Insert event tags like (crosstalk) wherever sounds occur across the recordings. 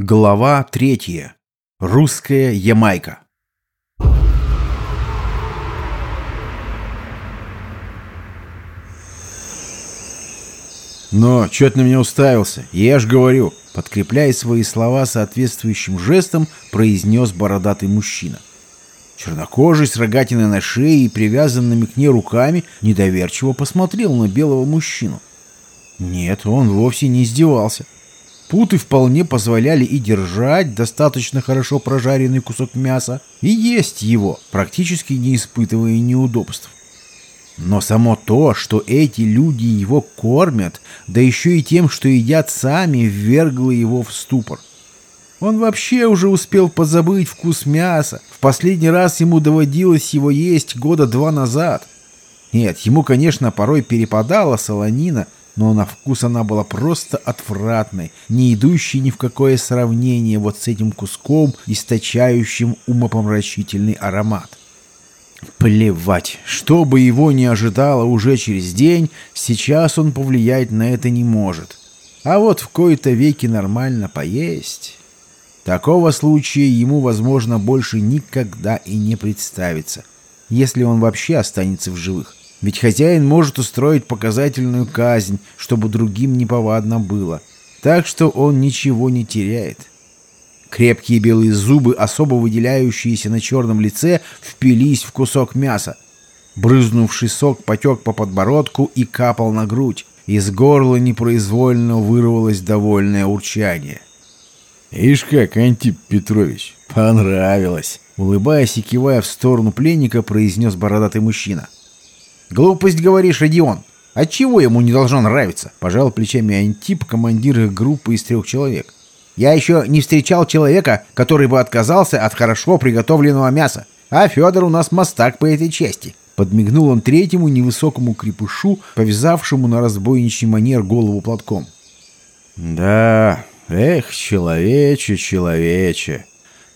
Глава третья. Русская Ямайка. «Но, чё ты на меня уставился? Я ж говорю!» Подкрепляя свои слова соответствующим жестом, произнес бородатый мужчина. Чернокожий с рогатиной на шее и привязанными к ней руками недоверчиво посмотрел на белого мужчину. Нет, он вовсе не издевался. Путы вполне позволяли и держать достаточно хорошо прожаренный кусок мяса, и есть его, практически не испытывая неудобств. Но само то, что эти люди его кормят, да еще и тем, что едят сами, ввергло его в ступор. Он вообще уже успел позабыть вкус мяса. В последний раз ему доводилось его есть года два назад. Нет, ему, конечно, порой перепадала солонина, но на вкус она была просто отвратной, не идущей ни в какое сравнение вот с этим куском, источающим умопомрачительный аромат. Плевать, что бы его ни ожидало уже через день, сейчас он повлиять на это не может. А вот в кои-то веки нормально поесть... Такого случая ему, возможно, больше никогда и не представится, если он вообще останется в живых. Ведь хозяин может устроить показательную казнь, чтобы другим неповадно было. Так что он ничего не теряет. Крепкие белые зубы, особо выделяющиеся на черном лице, впились в кусок мяса. Брызнувший сок потек по подбородку и капал на грудь. Из горла непроизвольно вырвалось довольное урчание. «Ишь как, Антип Петрович, понравилось!» Улыбаясь и кивая в сторону пленника, произнес бородатый мужчина. «Глупость, говоришь, Родион. Отчего ему не должно нравиться?» Пожал плечами Антип, командир группы из трех человек. «Я еще не встречал человека, который бы отказался от хорошо приготовленного мяса. А Федор у нас мастак по этой части». Подмигнул он третьему невысокому крепышу, повязавшему на разбойничий манер голову платком. «Да, эх, человече, человече,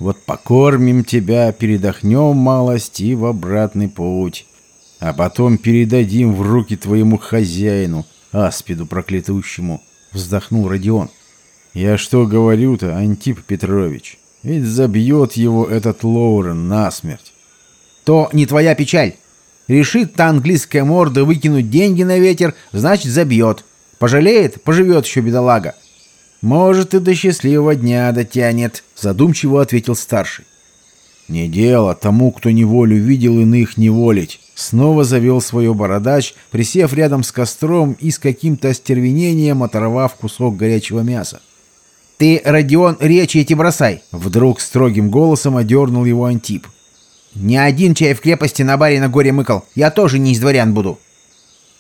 вот покормим тебя, передохнем малость и в обратный путь» а потом передадим в руки твоему хозяину, аспиду проклятущему», — вздохнул Родион. «Я что говорю-то, Антип Петрович? Ведь забьет его этот Лоурен насмерть». «То не твоя печаль. Решит та английская морда выкинуть деньги на ветер, значит, забьет. Пожалеет, поживет еще бедолага». «Может, и до счастливого дня дотянет», — задумчиво ответил старший. «Не дело тому, кто неволю видел, иных неволить. Снова завел свое бородач, присев рядом с костром и с каким-то остервенением оторвав кусок горячего мяса. «Ты, Родион, речи эти бросай!» Вдруг строгим голосом одернул его Антип. «Ни один чай в крепости на баре на горе мыкал. Я тоже не из дворян буду».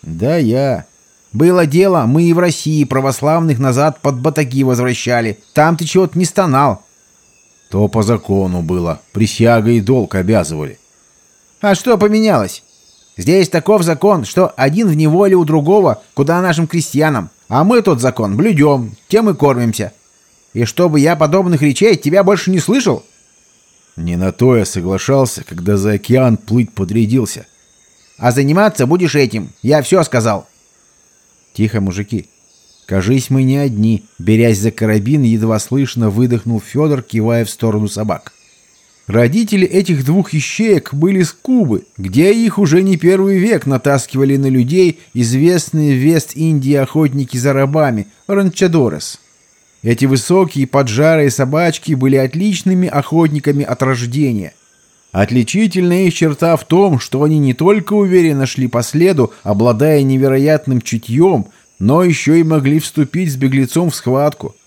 «Да я». «Было дело, мы и в России православных назад под батаги возвращали. Там ты чего-то не стонал». «То по закону было. Присяга и долг обязывали». «А что поменялось? Здесь таков закон, что один в неволе у другого, куда нашим крестьянам, а мы тот закон блюдем, тем и кормимся. И чтобы я подобных речей тебя больше не слышал?» Не на то я соглашался, когда за океан плыть подрядился. «А заниматься будешь этим, я все сказал». «Тихо, мужики. Кажись, мы не одни», — берясь за карабин, едва слышно выдохнул Федор, кивая в сторону собак. Родители этих двух ищеек были с Кубы, где их уже не первый век натаскивали на людей известные в Вест-Индии охотники за рабами, ранчадорес. Эти высокие поджарые собачки были отличными охотниками от рождения. Отличительная их черта в том, что они не только уверенно шли по следу, обладая невероятным чутьем, но еще и могли вступить с беглецом в схватку –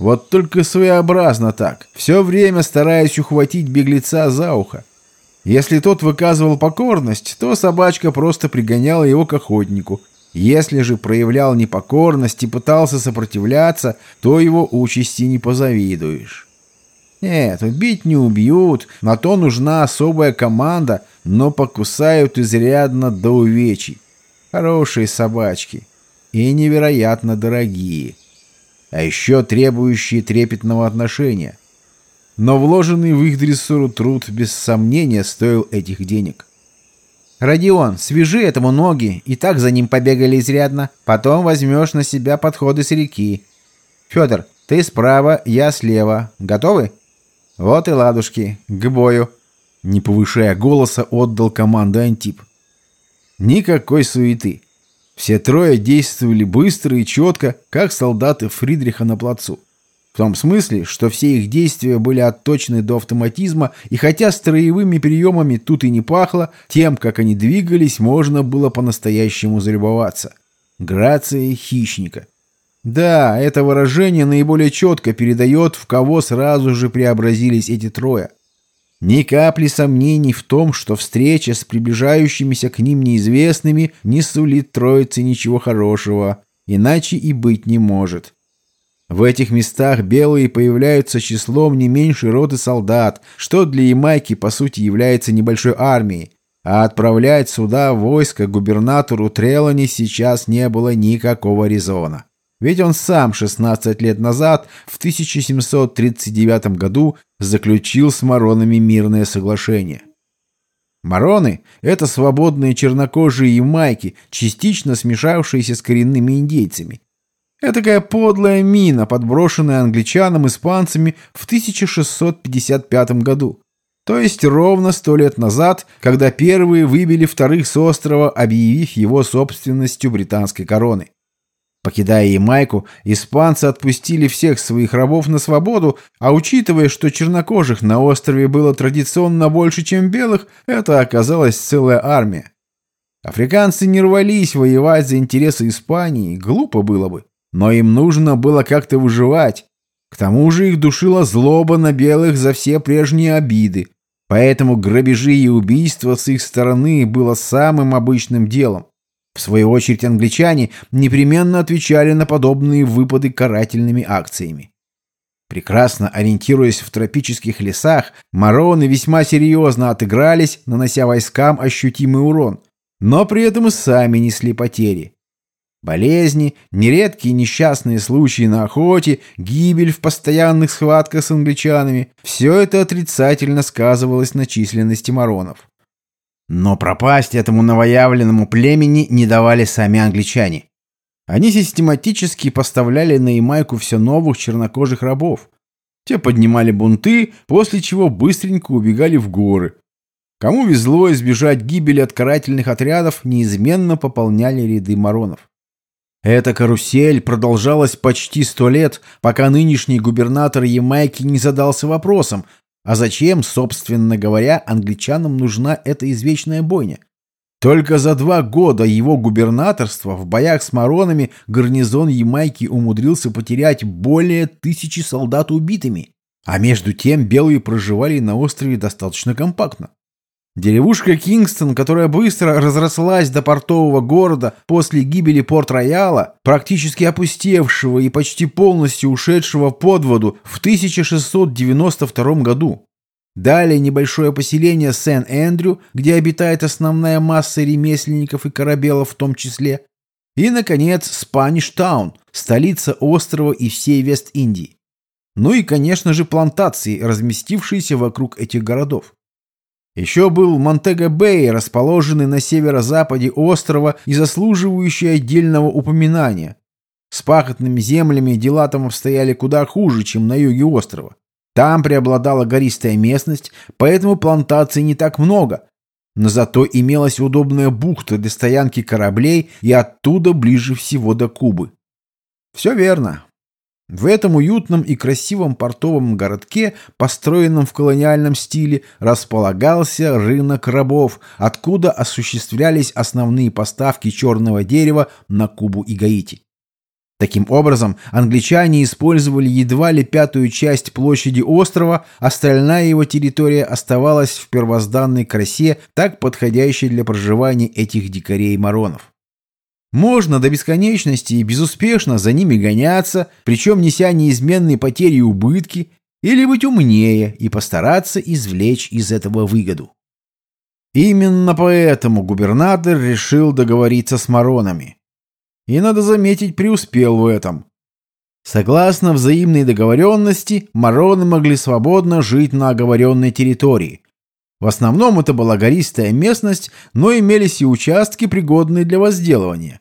вот только своеобразно так, все время стараясь ухватить беглеца за ухо. Если тот выказывал покорность, то собачка просто пригоняла его к охотнику. Если же проявлял непокорность и пытался сопротивляться, то его участи не позавидуешь. Нет, убить не убьют, на то нужна особая команда, но покусают изрядно до увечий. Хорошие собачки и невероятно дорогие а еще требующие трепетного отношения. Но вложенный в их дрессуру труд без сомнения стоил этих денег. «Родион, свяжи этому ноги, и так за ним побегали изрядно. Потом возьмешь на себя подходы с реки. Федор, Ты справа, я слева. Готовы? Вот и ладушки. К бою. Не повышая голоса, отдал команду Антип. Никакой суеты. Все трое действовали быстро и четко, как солдаты Фридриха на плацу. В том смысле, что все их действия были отточены до автоматизма, и хотя строевыми приемами тут и не пахло, тем, как они двигались, можно было по-настоящему залюбоваться. Грация хищника. Да, это выражение наиболее четко передает, в кого сразу же преобразились эти трое. Ни капли сомнений в том, что встреча с приближающимися к ним неизвестными не сулит троице ничего хорошего, иначе и быть не может. В этих местах белые появляются числом не меньше роты солдат, что для Ямайки по сути является небольшой армией, а отправлять сюда войско губернатору Трелани сейчас не было никакого резона. Ведь он сам 16 лет назад, в 1739 году, заключил с Маронами мирное соглашение. Мароны – это свободные чернокожие ямайки, частично смешавшиеся с коренными индейцами. Этакая подлая мина, подброшенная англичанам испанцами в 1655 году. То есть ровно сто лет назад, когда первые выбили вторых с острова, объявив его собственностью британской короны. Покидая Ямайку, испанцы отпустили всех своих рабов на свободу, а учитывая, что чернокожих на острове было традиционно больше, чем белых, это оказалась целая армия. Африканцы не рвались воевать за интересы Испании, глупо было бы. Но им нужно было как-то выживать. К тому же их душила злоба на белых за все прежние обиды. Поэтому грабежи и убийства с их стороны было самым обычным делом. В свою очередь англичане непременно отвечали на подобные выпады карательными акциями. Прекрасно ориентируясь в тропических лесах, мароны весьма серьезно отыгрались, нанося войскам ощутимый урон, но при этом и сами несли потери. Болезни, нередкие несчастные случаи на охоте, гибель в постоянных схватках с англичанами – все это отрицательно сказывалось на численности маронов. Но пропасть этому новоявленному племени не давали сами англичане. Они систематически поставляли на Ямайку все новых чернокожих рабов. Те поднимали бунты, после чего быстренько убегали в горы. Кому везло избежать гибели от карательных отрядов, неизменно пополняли ряды маронов. Эта карусель продолжалась почти сто лет, пока нынешний губернатор Ямайки не задался вопросом, а зачем, собственно говоря, англичанам нужна эта извечная бойня? Только за два года его губернаторства в боях с маронами гарнизон Ямайки умудрился потерять более тысячи солдат убитыми, а между тем белые проживали на острове достаточно компактно. Деревушка Кингстон, которая быстро разрослась до портового города после гибели Порт-Рояла, практически опустевшего и почти полностью ушедшего под воду в 1692 году. Далее небольшое поселение Сен-Эндрю, где обитает основная масса ремесленников и корабелов в том числе. И, наконец, Спаниш-таун, столица острова и всей Вест-Индии. Ну и, конечно же, плантации, разместившиеся вокруг этих городов. Еще был Монтего-Бэй, расположенный на северо-западе острова и заслуживающий отдельного упоминания. С пахотными землями дела там обстояли куда хуже, чем на юге острова. Там преобладала гористая местность, поэтому плантаций не так много. Но зато имелась удобная бухта для стоянки кораблей и оттуда ближе всего до Кубы. Все верно. В этом уютном и красивом портовом городке, построенном в колониальном стиле, располагался рынок рабов, откуда осуществлялись основные поставки черного дерева на Кубу и Гаити. Таким образом, англичане использовали едва ли пятую часть площади острова, остальная его территория оставалась в первозданной красе, так подходящей для проживания этих дикарей-маронов. Можно до бесконечности и безуспешно за ними гоняться, причем неся неизменные потери и убытки, или быть умнее и постараться извлечь из этого выгоду. Именно поэтому губернатор решил договориться с Маронами. И, надо заметить, преуспел в этом. Согласно взаимной договоренности, Мароны могли свободно жить на оговоренной территории. В основном это была гористая местность, но имелись и участки, пригодные для возделывания.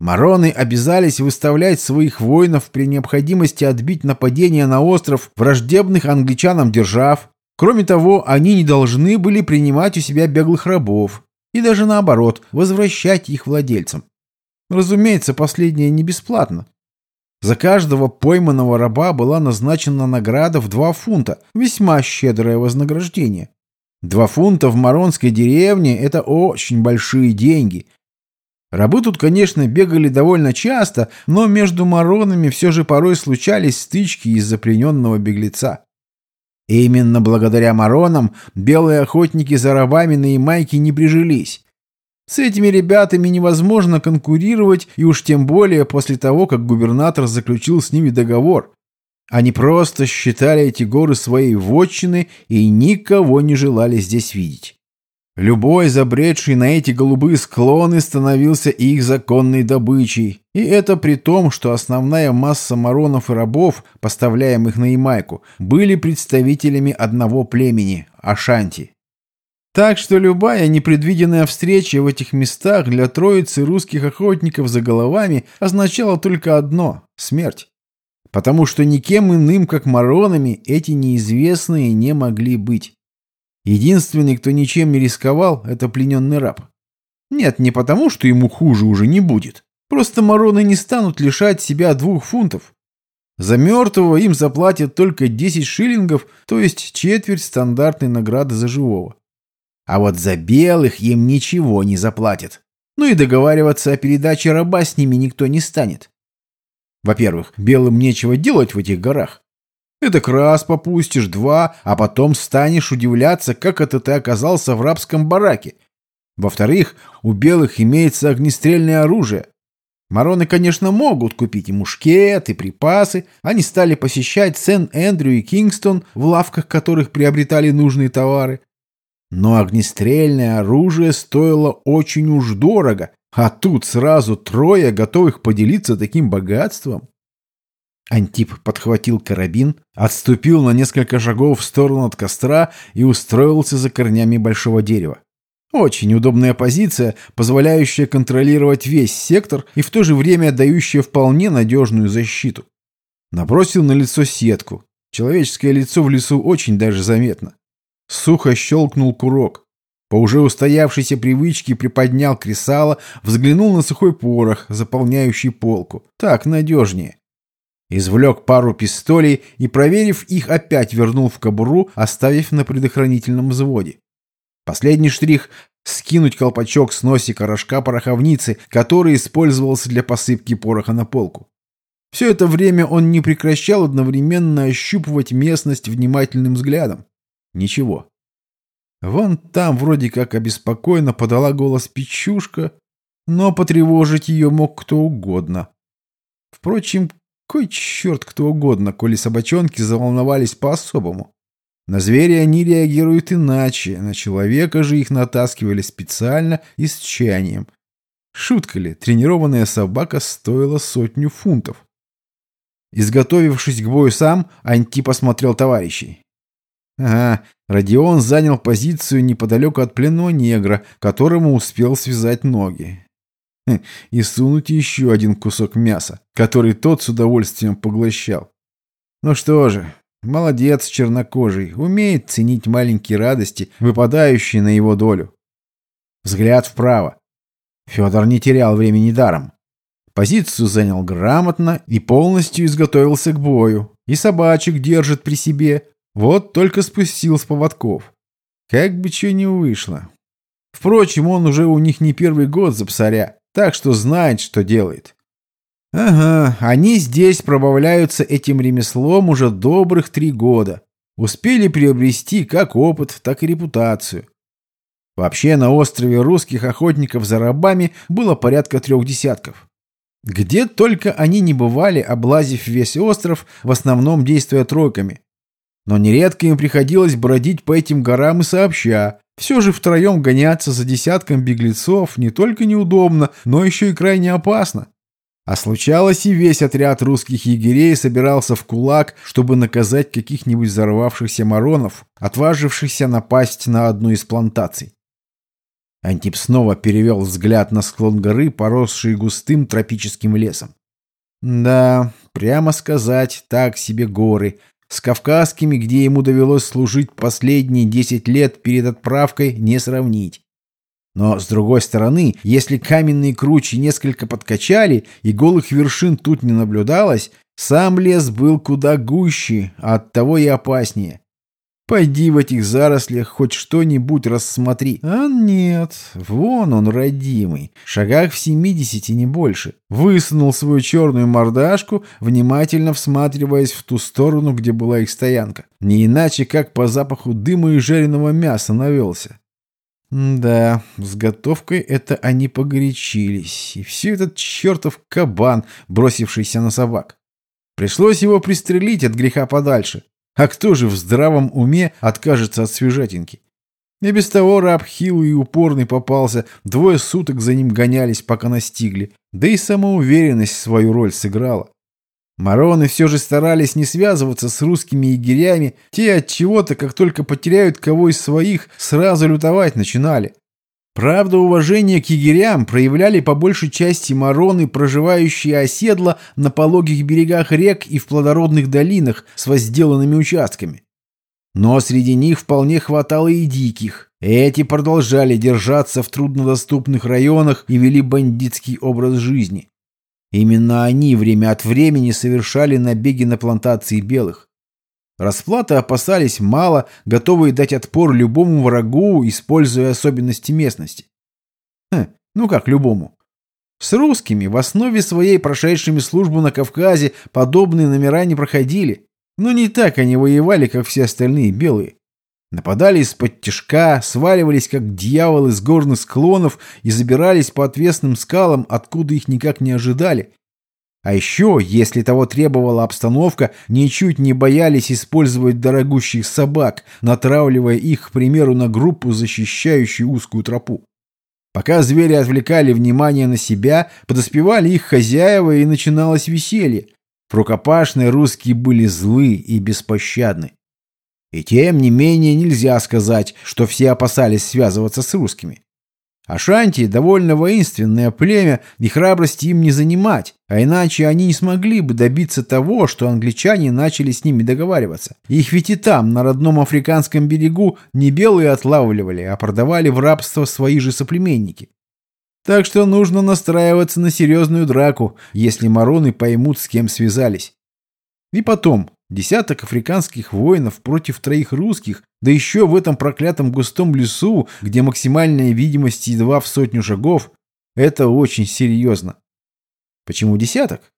Мароны обязались выставлять своих воинов при необходимости отбить нападение на остров враждебных англичанам держав. Кроме того, они не должны были принимать у себя беглых рабов и даже наоборот, возвращать их владельцам. Разумеется, последнее не бесплатно. За каждого пойманного раба была назначена награда в два фунта, весьма щедрое вознаграждение. Два фунта в Маронской деревне – это очень большие деньги, Рабы тут, конечно, бегали довольно часто, но между маронами все же порой случались стычки из-за плененного беглеца. И именно благодаря маронам белые охотники за рабами на Ямайке не прижились. С этими ребятами невозможно конкурировать, и уж тем более после того, как губернатор заключил с ними договор. Они просто считали эти горы своей вотчины и никого не желали здесь видеть. Любой, забредший на эти голубые склоны, становился их законной добычей. И это при том, что основная масса маронов и рабов, поставляемых на Ямайку, были представителями одного племени – Ашанти. Так что любая непредвиденная встреча в этих местах для троицы русских охотников за головами означала только одно – смерть. Потому что никем иным, как маронами, эти неизвестные не могли быть. Единственный, кто ничем не рисковал, это плененный раб. Нет, не потому, что ему хуже уже не будет. Просто мороны не станут лишать себя двух фунтов. За мертвого им заплатят только 10 шиллингов, то есть четверть стандартной награды за живого. А вот за белых им ничего не заплатят. Ну и договариваться о передаче раба с ними никто не станет. Во-первых, белым нечего делать в этих горах. Это раз попустишь, два, а потом станешь удивляться, как это ты оказался в рабском бараке. Во-вторых, у белых имеется огнестрельное оружие. Мароны, конечно, могут купить и мушкет, и припасы. Они стали посещать Сен-Эндрю и Кингстон, в лавках которых приобретали нужные товары. Но огнестрельное оружие стоило очень уж дорого, а тут сразу трое готовых поделиться таким богатством. Антип подхватил карабин, отступил на несколько шагов в сторону от костра и устроился за корнями большого дерева. Очень удобная позиция, позволяющая контролировать весь сектор и в то же время дающая вполне надежную защиту. Набросил на лицо сетку. Человеческое лицо в лесу очень даже заметно. Сухо щелкнул курок. По уже устоявшейся привычке приподнял кресало, взглянул на сухой порох, заполняющий полку. Так надежнее. Извлек пару пистолей и, проверив их, опять вернул в кобуру, оставив на предохранительном взводе. Последний штрих — скинуть колпачок с носика рожка пороховницы, который использовался для посыпки пороха на полку. Все это время он не прекращал одновременно ощупывать местность внимательным взглядом. Ничего. Вон там вроде как обеспокоенно подала голос Печушка, но потревожить ее мог кто угодно. Впрочем, кой черт кто угодно, коли собачонки заволновались по-особому. На зверя они реагируют иначе, на человека же их натаскивали специально и с чаянием. Шутка ли, тренированная собака стоила сотню фунтов. Изготовившись к бою сам, Анти посмотрел товарищей. Ага, Родион занял позицию неподалеку от пленного негра, которому успел связать ноги. (laughs) и сунуть еще один кусок мяса, который тот с удовольствием поглощал. Ну что же, молодец чернокожий, умеет ценить маленькие радости, выпадающие на его долю. Взгляд вправо. Федор не терял времени даром. Позицию занял грамотно и полностью изготовился к бою. И собачек держит при себе. Вот только спустил с поводков. Как бы что ни вышло. Впрочем, он уже у них не первый год за псаря так что знает, что делает. Ага, они здесь пробавляются этим ремеслом уже добрых три года. Успели приобрести как опыт, так и репутацию. Вообще на острове русских охотников за рабами было порядка трех десятков. Где только они не бывали, облазив весь остров, в основном действуя тройками. Но нередко им приходилось бродить по этим горам и сообща, все же втроем гоняться за десятком беглецов не только неудобно, но еще и крайне опасно. А случалось и весь отряд русских егерей собирался в кулак, чтобы наказать каких-нибудь взорвавшихся маронов, отважившихся напасть на одну из плантаций. Антип снова перевел взгляд на склон горы, поросший густым тропическим лесом. Да, прямо сказать, так себе горы. С кавказскими, где ему довелось служить последние десять лет перед отправкой, не сравнить. Но, с другой стороны, если каменные кручи несколько подкачали и голых вершин тут не наблюдалось, сам лес был куда гуще, а оттого и опаснее. Пойди в этих зарослях хоть что-нибудь рассмотри. А нет, вон он, родимый, шагах в семидесяти, не больше. Высунул свою черную мордашку, внимательно всматриваясь в ту сторону, где была их стоянка. Не иначе, как по запаху дыма и жареного мяса навелся. Да, с готовкой это они погорячились. И все этот чертов кабан, бросившийся на собак. Пришлось его пристрелить от греха подальше. А кто же в здравом уме откажется от свежатинки? И без того раб хилый и упорный попался, двое суток за ним гонялись, пока настигли, да и самоуверенность свою роль сыграла. Мароны все же старались не связываться с русскими егерями, те от чего-то, как только потеряют кого из своих, сразу лютовать начинали. Правда, уважение к егерям проявляли по большей части мароны, проживающие оседло на пологих берегах рек и в плодородных долинах с возделанными участками. Но среди них вполне хватало и диких. Эти продолжали держаться в труднодоступных районах и вели бандитский образ жизни. Именно они время от времени совершали набеги на плантации белых. Расплаты опасались мало, готовые дать отпор любому врагу, используя особенности местности. Хм, ну как любому? С русскими в основе своей прошедшими службу на Кавказе подобные номера не проходили. Но не так они воевали, как все остальные белые. Нападали из-под тяжка, сваливались, как дьяволы с горных склонов и забирались по отвесным скалам, откуда их никак не ожидали. А еще, если того требовала обстановка, ничуть не боялись использовать дорогущих собак, натравливая их, к примеру, на группу, защищающую узкую тропу. Пока звери отвлекали внимание на себя, подоспевали их хозяева и начиналось веселье. Рукопашные русские были злы и беспощадны. И тем не менее нельзя сказать, что все опасались связываться с русскими. Ашанти — довольно воинственное племя, и храбрости им не занимать, а иначе они не смогли бы добиться того, что англичане начали с ними договариваться. Их ведь и там, на родном африканском берегу, не белые отлавливали, а продавали в рабство свои же соплеменники. Так что нужно настраиваться на серьезную драку, если мароны поймут, с кем связались. И потом, Десяток африканских воинов против троих русских, да еще в этом проклятом густом лесу, где максимальная видимость едва в сотню шагов, это очень серьезно. Почему десяток?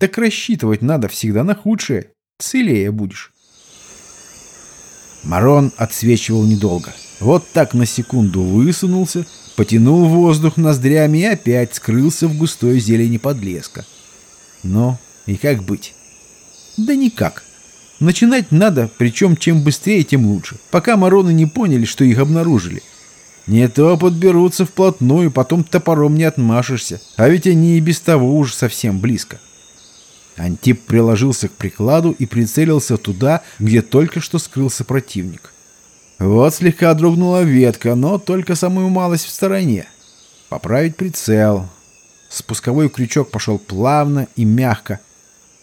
Так рассчитывать надо всегда на худшее. Целее будешь. Марон отсвечивал недолго. Вот так на секунду высунулся, потянул воздух ноздрями и опять скрылся в густой зелени подлеска. Но и как быть? Да никак. Начинать надо, причем чем быстрее, тем лучше, пока мороны не поняли, что их обнаружили. Не то подберутся вплотную, потом топором не отмашешься, а ведь они и без того уже совсем близко. Антип приложился к прикладу и прицелился туда, где только что скрылся противник. Вот слегка дрогнула ветка, но только самую малость в стороне. Поправить прицел. Спусковой крючок пошел плавно и мягко,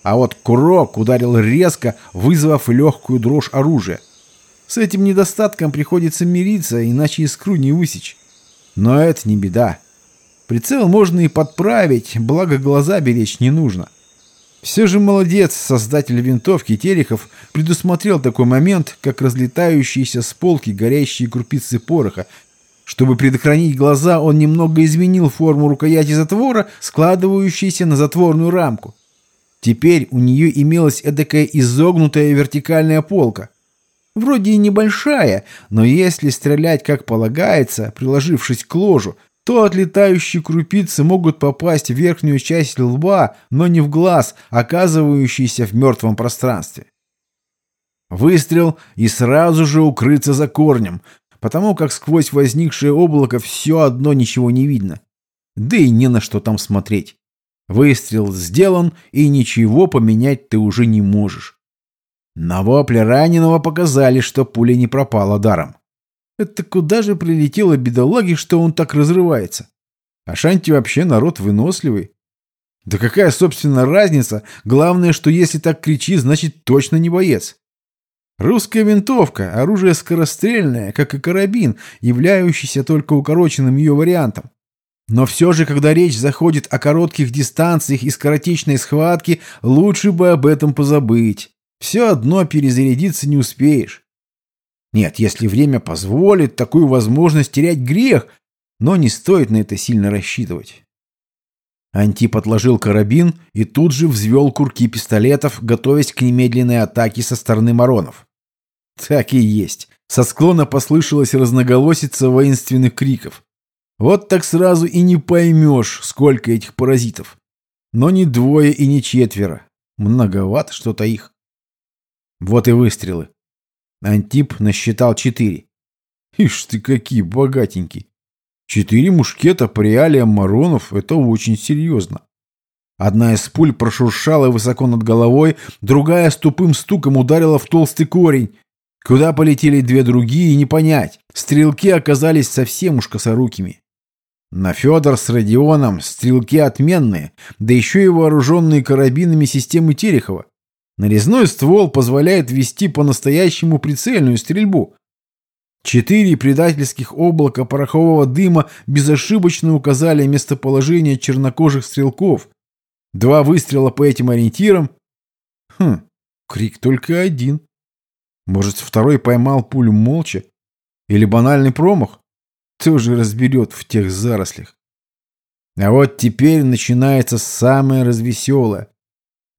а вот курок ударил резко, вызвав легкую дрожь оружия. С этим недостатком приходится мириться, иначе искру не высечь. Но это не беда. Прицел можно и подправить, благо глаза беречь не нужно. Все же молодец, создатель винтовки Терехов предусмотрел такой момент, как разлетающиеся с полки горящие крупицы пороха. Чтобы предохранить глаза, он немного изменил форму рукояти затвора, складывающейся на затворную рамку. Теперь у нее имелась эдакая изогнутая вертикальная полка. Вроде и небольшая, но если стрелять как полагается, приложившись к ложу, то отлетающие крупицы могут попасть в верхнюю часть лба, но не в глаз, оказывающийся в мертвом пространстве. Выстрел и сразу же укрыться за корнем, потому как сквозь возникшее облако все одно ничего не видно. Да и не на что там смотреть. Выстрел сделан, и ничего поменять ты уже не можешь. На вопле раненого показали, что пуля не пропала даром. Это куда же прилетело бедолаге, что он так разрывается? А Шанти вообще народ выносливый. Да какая, собственно, разница? Главное, что если так кричи, значит точно не боец. Русская винтовка – оружие скорострельное, как и карабин, являющийся только укороченным ее вариантом. Но все же, когда речь заходит о коротких дистанциях и скоротечной схватке, лучше бы об этом позабыть. Все одно перезарядиться не успеешь. Нет, если время позволит, такую возможность терять грех, но не стоит на это сильно рассчитывать. Антип отложил карабин и тут же взвел курки пистолетов, готовясь к немедленной атаке со стороны маронов. Так и есть. Со склона послышалась разноголосица воинственных криков. Вот так сразу и не поймешь, сколько этих паразитов. Но не двое и не четверо. Многовато что-то их. Вот и выстрелы. Антип насчитал четыре. Ишь ты какие богатенькие. Четыре мушкета по реалиям Маронов — это очень серьезно. Одна из пуль прошуршала высоко над головой, другая с тупым стуком ударила в толстый корень. Куда полетели две другие, не понять. Стрелки оказались совсем уж косорукими. На Федор с Родионом стрелки отменные, да еще и вооруженные карабинами системы Терехова. Нарезной ствол позволяет вести по-настоящему прицельную стрельбу. Четыре предательских облака порохового дыма безошибочно указали местоположение чернокожих стрелков. Два выстрела по этим ориентирам. Хм, крик только один. Может, второй поймал пулю молча? Или банальный промах? Тоже разберет в тех зарослях. А вот теперь начинается самое развеселое.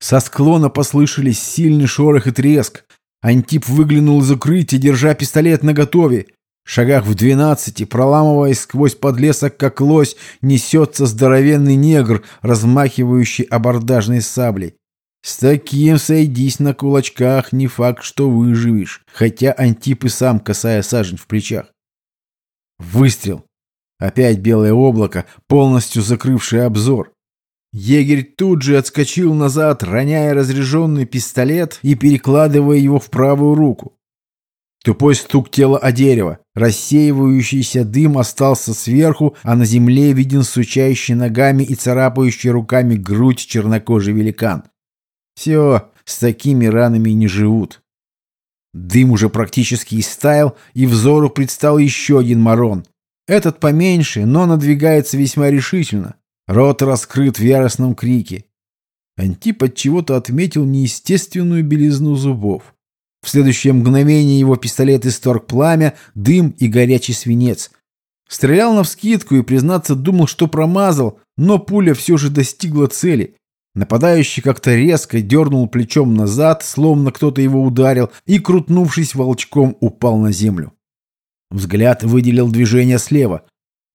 Со склона послышались сильный шорох и треск. Антип выглянул из укрытия, держа пистолет наготове. В шагах в двенадцати, проламываясь сквозь подлесок, как лось, несется здоровенный негр, размахивающий абордажной саблей. С таким сойдись на кулачках, не факт, что выживешь, хотя Антип и сам касая сажень в плечах. Выстрел. Опять белое облако, полностью закрывшее обзор. Егерь тут же отскочил назад, роняя разряженный пистолет и перекладывая его в правую руку. Тупой стук тела о дерево. Рассеивающийся дым остался сверху, а на земле виден сучающий ногами и царапающий руками грудь чернокожий великан. Все, с такими ранами не живут. Дым уже практически истаял, и взору предстал еще один марон. Этот поменьше, но надвигается весьма решительно. Рот раскрыт в яростном крике. Антип от чего-то отметил неестественную белизну зубов. В следующее мгновение его пистолет исторг пламя, дым и горячий свинец. Стрелял навскидку и, признаться, думал, что промазал, но пуля все же достигла цели. Нападающий как-то резко дернул плечом назад, словно кто-то его ударил, и, крутнувшись волчком, упал на землю. Взгляд выделил движение слева.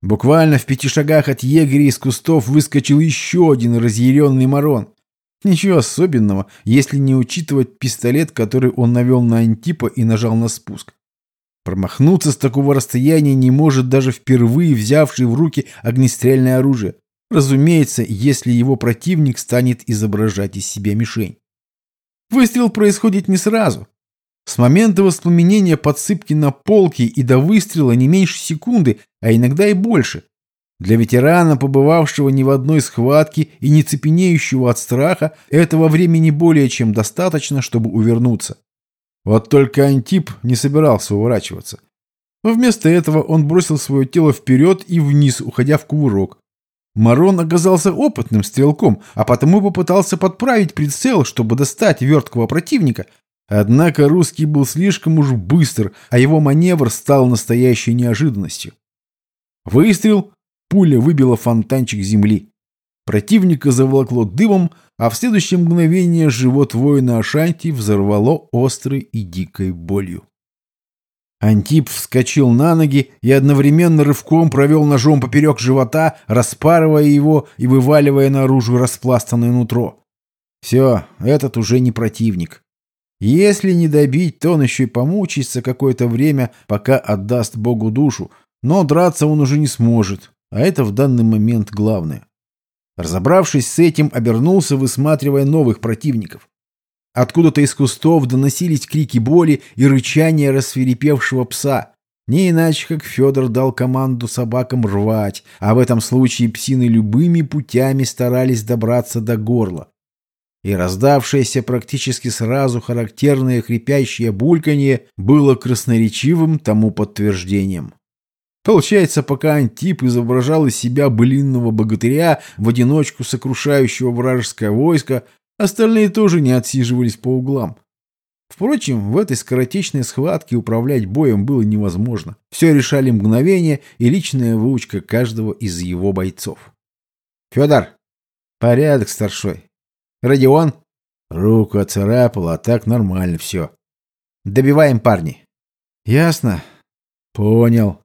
Буквально в пяти шагах от егеря из кустов выскочил еще один разъяренный марон. Ничего особенного, если не учитывать пистолет, который он навел на Антипа и нажал на спуск. Промахнуться с такого расстояния не может даже впервые взявший в руки огнестрельное оружие. Разумеется, если его противник станет изображать из себя мишень. Выстрел происходит не сразу. С момента воспламенения подсыпки на полке и до выстрела не меньше секунды, а иногда и больше. Для ветерана, побывавшего ни в одной схватке и не цепенеющего от страха, этого времени более чем достаточно, чтобы увернуться. Вот только Антип не собирался уворачиваться. Вместо этого он бросил свое тело вперед и вниз, уходя в кувырок. Марон оказался опытным стрелком, а потому попытался подправить прицел, чтобы достать верткого противника. Однако русский был слишком уж быстр, а его маневр стал настоящей неожиданностью. Выстрел, пуля выбила фонтанчик земли. Противника заволокло дымом, а в следующее мгновение живот воина Ашанти взорвало острой и дикой болью. Антип вскочил на ноги и одновременно рывком провел ножом поперек живота, распарывая его и вываливая наружу распластанное нутро. Все, этот уже не противник. Если не добить, то он еще и помучится какое-то время, пока отдаст Богу душу, но драться он уже не сможет, а это в данный момент главное. Разобравшись с этим, обернулся, высматривая новых противников. Откуда-то из кустов доносились крики боли и рычание рассверепевшего пса. Не иначе, как Федор дал команду собакам рвать, а в этом случае псины любыми путями старались добраться до горла. И раздавшееся практически сразу характерное хрипящее бульканье было красноречивым тому подтверждением. Получается, пока Антип изображал из себя былинного богатыря в одиночку сокрушающего вражеское войско, остальные тоже не отсиживались по углам. Впрочем, в этой скоротечной схватке управлять боем было невозможно. Все решали мгновение и личная выучка каждого из его бойцов. «Федор!» «Порядок, старшой!» «Родион?» «Руку оцарапал, а так нормально все». «Добиваем, парни!» «Ясно?» «Понял».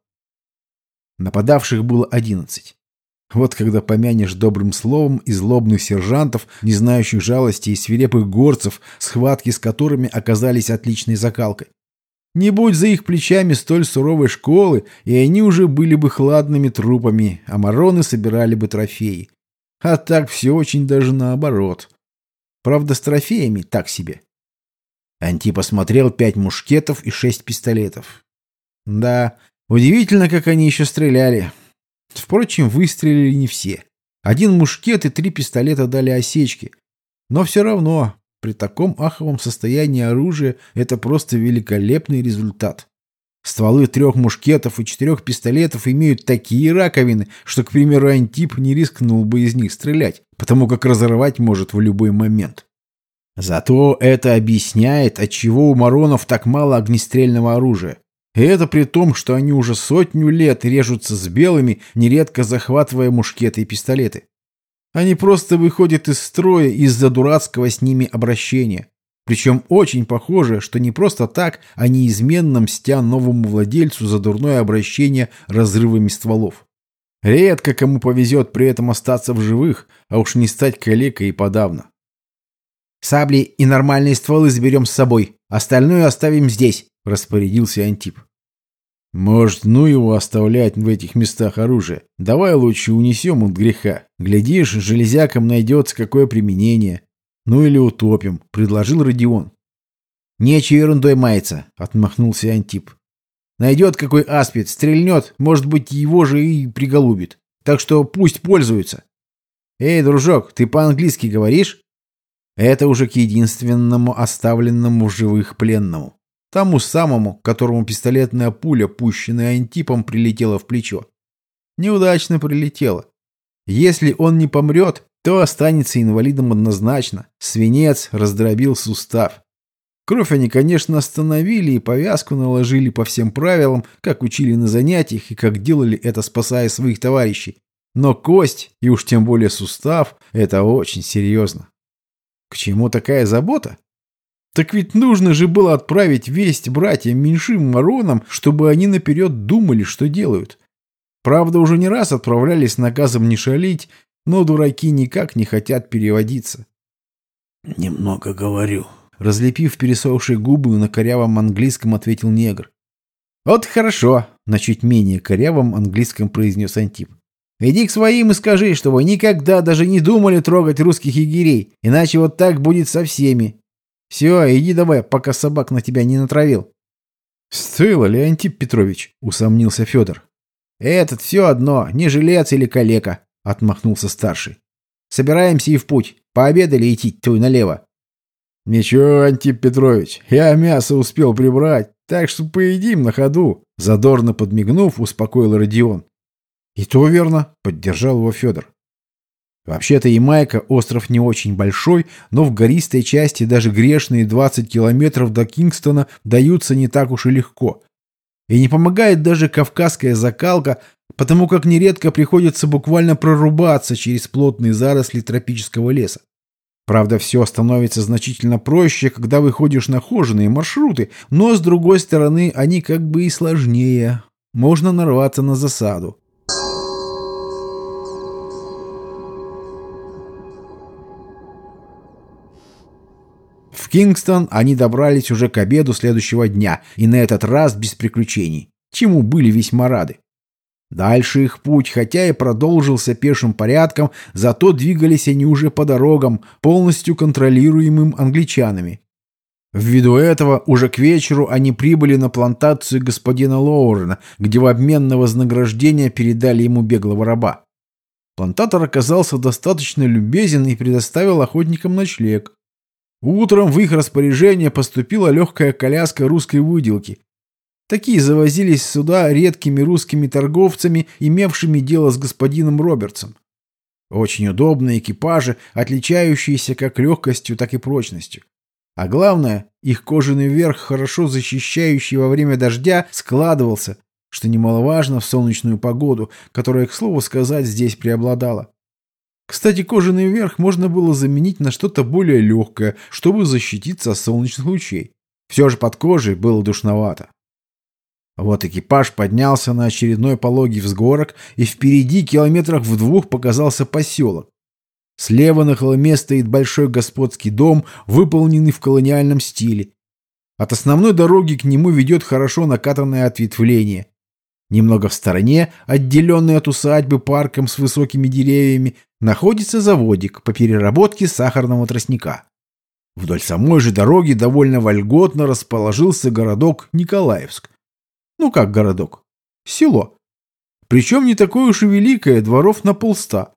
Нападавших было одиннадцать. Вот когда помянешь добрым словом и злобных сержантов, не знающих жалости и свирепых горцев, схватки с которыми оказались отличной закалкой. Не будь за их плечами столь суровой школы, и они уже были бы хладными трупами, а мароны собирали бы трофеи. А так все очень даже наоборот. Правда, с трофеями так себе. Анти посмотрел пять мушкетов и шесть пистолетов. Да, удивительно, как они еще стреляли. Впрочем, выстрелили не все. Один мушкет и три пистолета дали осечки. Но все равно, при таком аховом состоянии оружия, это просто великолепный результат. Стволы трех мушкетов и четырех пистолетов имеют такие раковины, что, к примеру, Антип не рискнул бы из них стрелять, потому как разорвать может в любой момент. Зато это объясняет, отчего у Маронов так мало огнестрельного оружия. И это при том, что они уже сотню лет режутся с белыми, нередко захватывая мушкеты и пистолеты. Они просто выходят из строя из-за дурацкого с ними обращения. Причем очень похоже, что не просто так, а неизменно мстя новому владельцу за дурное обращение разрывами стволов. Редко кому повезет при этом остаться в живых, а уж не стать калекой и подавно. «Сабли и нормальные стволы заберем с собой, остальное оставим здесь», — распорядился Антип. «Может, ну его оставлять в этих местах оружие? Давай лучше унесем от греха. Глядишь, железякам найдется какое применение. Ну или утопим», — предложил Родион. «Нечего ерундой маяться», — отмахнулся Антип. «Найдет какой аспид, стрельнет, может быть, его же и приголубит. Так что пусть пользуются». «Эй, дружок, ты по-английски говоришь?» Это уже к единственному оставленному живых пленному. Тому самому, которому пистолетная пуля, пущенная Антипом, прилетела в плечо. Неудачно прилетела. Если он не помрет, то останется инвалидом однозначно. Свинец раздробил сустав. Кровь они, конечно, остановили и повязку наложили по всем правилам, как учили на занятиях и как делали это, спасая своих товарищей. Но кость, и уж тем более сустав, это очень серьезно. К чему такая забота? Так ведь нужно же было отправить весть братьям меньшим Маронам, чтобы они наперед думали, что делают. Правда, уже не раз отправлялись с наказом не шалить, но дураки никак не хотят переводиться. «Немного говорю», — разлепив пересохшие губы на корявом английском, ответил негр. «Вот хорошо», — на чуть менее корявом английском произнес Антип. Иди к своим и скажи, что вы никогда даже не думали трогать русских егерей, иначе вот так будет со всеми. Все, иди давай, пока собак на тебя не натравил. Стоило ли, Антип Петрович? Усомнился Федор. Этот все одно, не жилец или калека, отмахнулся старший. Собираемся и в путь. Пообедали идти твой налево. Ничего, Антип Петрович, я мясо успел прибрать, так что поедим на ходу. Задорно подмигнув, успокоил Родион. «И то верно», — поддержал его Федор. Вообще-то Ямайка остров не очень большой, но в гористой части даже грешные 20 километров до Кингстона даются не так уж и легко. И не помогает даже кавказская закалка, потому как нередко приходится буквально прорубаться через плотные заросли тропического леса. Правда, все становится значительно проще, когда выходишь на хоженые маршруты, но, с другой стороны, они как бы и сложнее. Можно нарваться на засаду. Кингстон они добрались уже к обеду следующего дня, и на этот раз без приключений, чему были весьма рады. Дальше их путь, хотя и продолжился пешим порядком, зато двигались они уже по дорогам, полностью контролируемым англичанами. Ввиду этого уже к вечеру они прибыли на плантацию господина Лоурена, где в обмен на вознаграждение передали ему беглого раба. Плантатор оказался достаточно любезен и предоставил охотникам ночлег. Утром в их распоряжение поступила легкая коляска русской выделки. Такие завозились сюда редкими русскими торговцами, имевшими дело с господином Робертсом. Очень удобные экипажи, отличающиеся как легкостью, так и прочностью. А главное, их кожаный верх, хорошо защищающий во время дождя, складывался, что немаловажно в солнечную погоду, которая, к слову сказать, здесь преобладала. Кстати, кожаный верх можно было заменить на что-то более легкое, чтобы защититься от солнечных лучей. Все же под кожей было душновато. Вот экипаж поднялся на очередной пологий взгорок, и впереди километрах в двух показался поселок. Слева на холме стоит большой господский дом, выполненный в колониальном стиле. От основной дороги к нему ведет хорошо накатанное ответвление. Немного в стороне, отделенный от усадьбы парком с высокими деревьями, находится заводик по переработке сахарного тростника. Вдоль самой же дороги довольно вольготно расположился городок Николаевск. Ну как городок? Село. Причем не такое уж и великое, дворов на полста.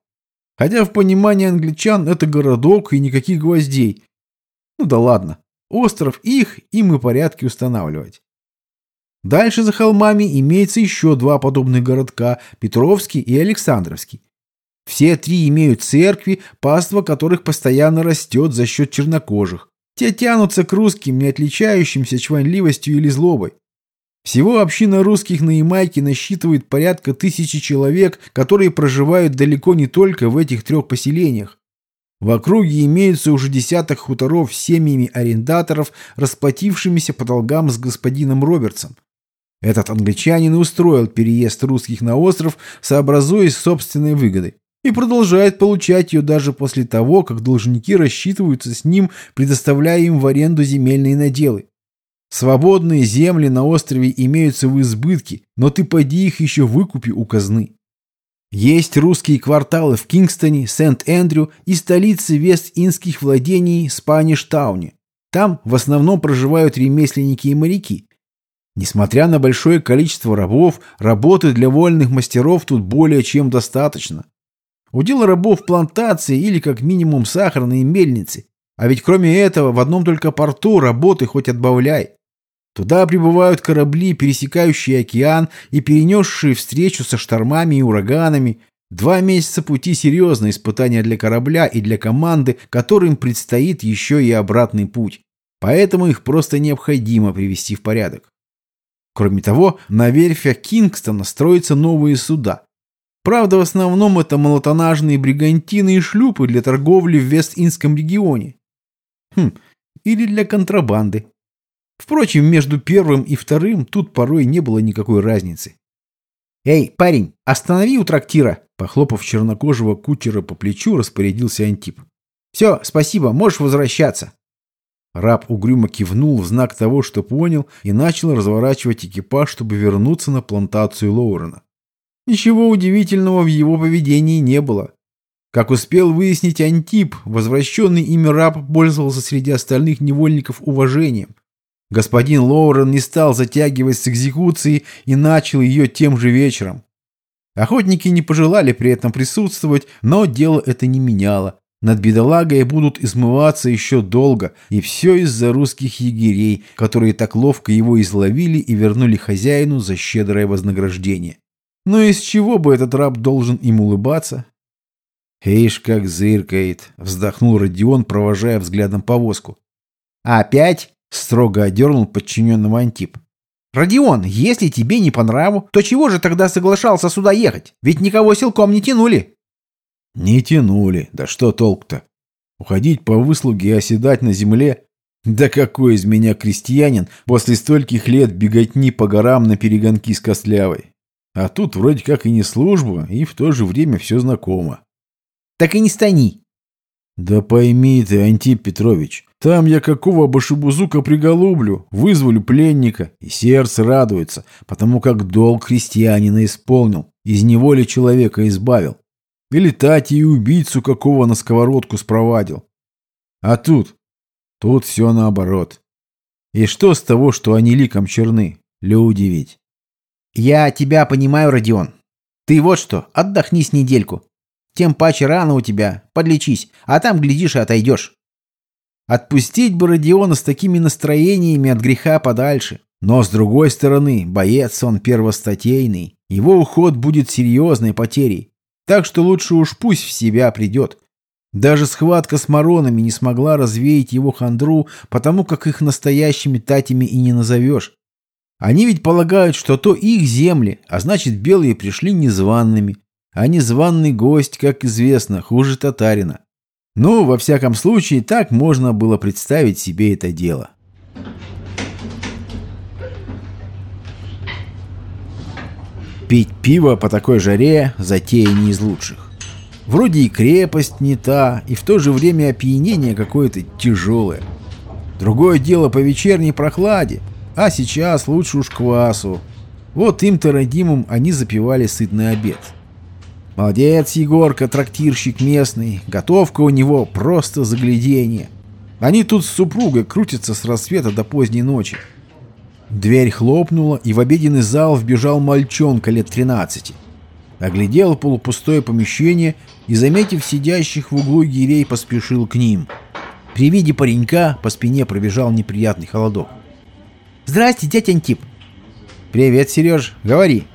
Хотя в понимании англичан это городок и никаких гвоздей. Ну да ладно. Остров их, им и порядки устанавливать. Дальше за холмами имеется еще два подобных городка – Петровский и Александровский. Все три имеют церкви, паства которых постоянно растет за счет чернокожих. Те тянутся к русским, не отличающимся чванливостью или злобой. Всего община русских на Ямайке насчитывает порядка тысячи человек, которые проживают далеко не только в этих трех поселениях. В округе имеются уже десяток хуторов с семьями арендаторов, расплатившимися по долгам с господином Робертсом. Этот англичанин устроил переезд русских на остров, сообразуясь собственной выгодой, и продолжает получать ее даже после того, как должники рассчитываются с ним, предоставляя им в аренду земельные наделы. Свободные земли на острове имеются в избытке, но ты поди их еще выкупи у казны. Есть русские кварталы в Кингстоне, Сент-Эндрю и столице Вест-Индских владений Спаништауне. Там в основном проживают ремесленники и моряки. Несмотря на большое количество рабов, работы для вольных мастеров тут более чем достаточно. Удел рабов плантации или как минимум сахарные мельницы. А ведь кроме этого в одном только порту работы хоть отбавляй. Туда прибывают корабли, пересекающие океан и перенесшие встречу со штормами и ураганами. Два месяца пути – серьезное испытание для корабля и для команды, которым предстоит еще и обратный путь. Поэтому их просто необходимо привести в порядок. Кроме того, на верфях Кингстона строятся новые суда. Правда, в основном это молотонажные бригантины и шлюпы для торговли в Вест-Индском регионе. Хм, или для контрабанды. Впрочем, между первым и вторым тут порой не было никакой разницы. «Эй, парень, останови у трактира!» Похлопав чернокожего кучера по плечу, распорядился Антип. «Все, спасибо, можешь возвращаться». Раб угрюмо кивнул в знак того, что понял, и начал разворачивать экипаж, чтобы вернуться на плантацию Лоурена. Ничего удивительного в его поведении не было. Как успел выяснить Антип, возвращенный ими раб пользовался среди остальных невольников уважением. Господин Лоурен не стал затягивать с экзекуцией и начал ее тем же вечером. Охотники не пожелали при этом присутствовать, но дело это не меняло. Над бедолагой будут измываться еще долго, и все из-за русских егерей, которые так ловко его изловили и вернули хозяину за щедрое вознаграждение. Но из чего бы этот раб должен им улыбаться? «Ишь, как зыркает!» — вздохнул Родион, провожая взглядом повозку. «Опять?» Строго одернул подчиненного Антип. «Родион, если тебе не по нраву, то чего же тогда соглашался сюда ехать? Ведь никого силком не тянули». «Не тянули. Да что толк-то? Уходить по выслуге и оседать на земле? Да какой из меня крестьянин после стольких лет беготни по горам на перегонки с Костлявой? А тут вроде как и не служба, и в то же время все знакомо». «Так и не стани. «Да пойми ты, Антип Петрович, там я какого башибузука приголублю, вызволю пленника, и сердце радуется, потому как долг христианина исполнил, из неволи человека избавил. Или тати и убийцу какого на сковородку спровадил. А тут, тут все наоборот. И что с того, что они ликом черны? Люди ведь. Я тебя понимаю, Родион. Ты вот что, отдохни с недельку. Тем паче рано у тебя, подлечись, а там, глядишь, и отойдешь. Отпустить бы Родиона с такими настроениями от греха подальше. Но, с другой стороны, боец он первостатейный. Его уход будет серьезной потерей. Так что лучше уж пусть в себя придет. Даже схватка с маронами не смогла развеять его хандру, потому как их настоящими татями и не назовешь. Они ведь полагают, что то их земли, а значит белые пришли незваными. А незваный гость, как известно, хуже татарина. Ну, во всяком случае, так можно было представить себе это дело. Пить пиво по такой жаре – затея не из лучших. Вроде и крепость не та, и в то же время опьянение какое-то тяжелое. Другое дело по вечерней прохладе, а сейчас лучше уж квасу. Вот им-то родимым они запивали сытный обед. Молодец, Егорка, трактирщик местный, готовка у него просто загляденье. Они тут с супругой крутятся с рассвета до поздней ночи. Дверь хлопнула, и в обеденный зал вбежал мальчонка лет 13. Оглядел полупустое помещение и, заметив сидящих в углу гирей, поспешил к ним. При виде паренька по спине пробежал неприятный холодок. «Здрасте, дядя Антип!» «Привет, Сереж, говори!»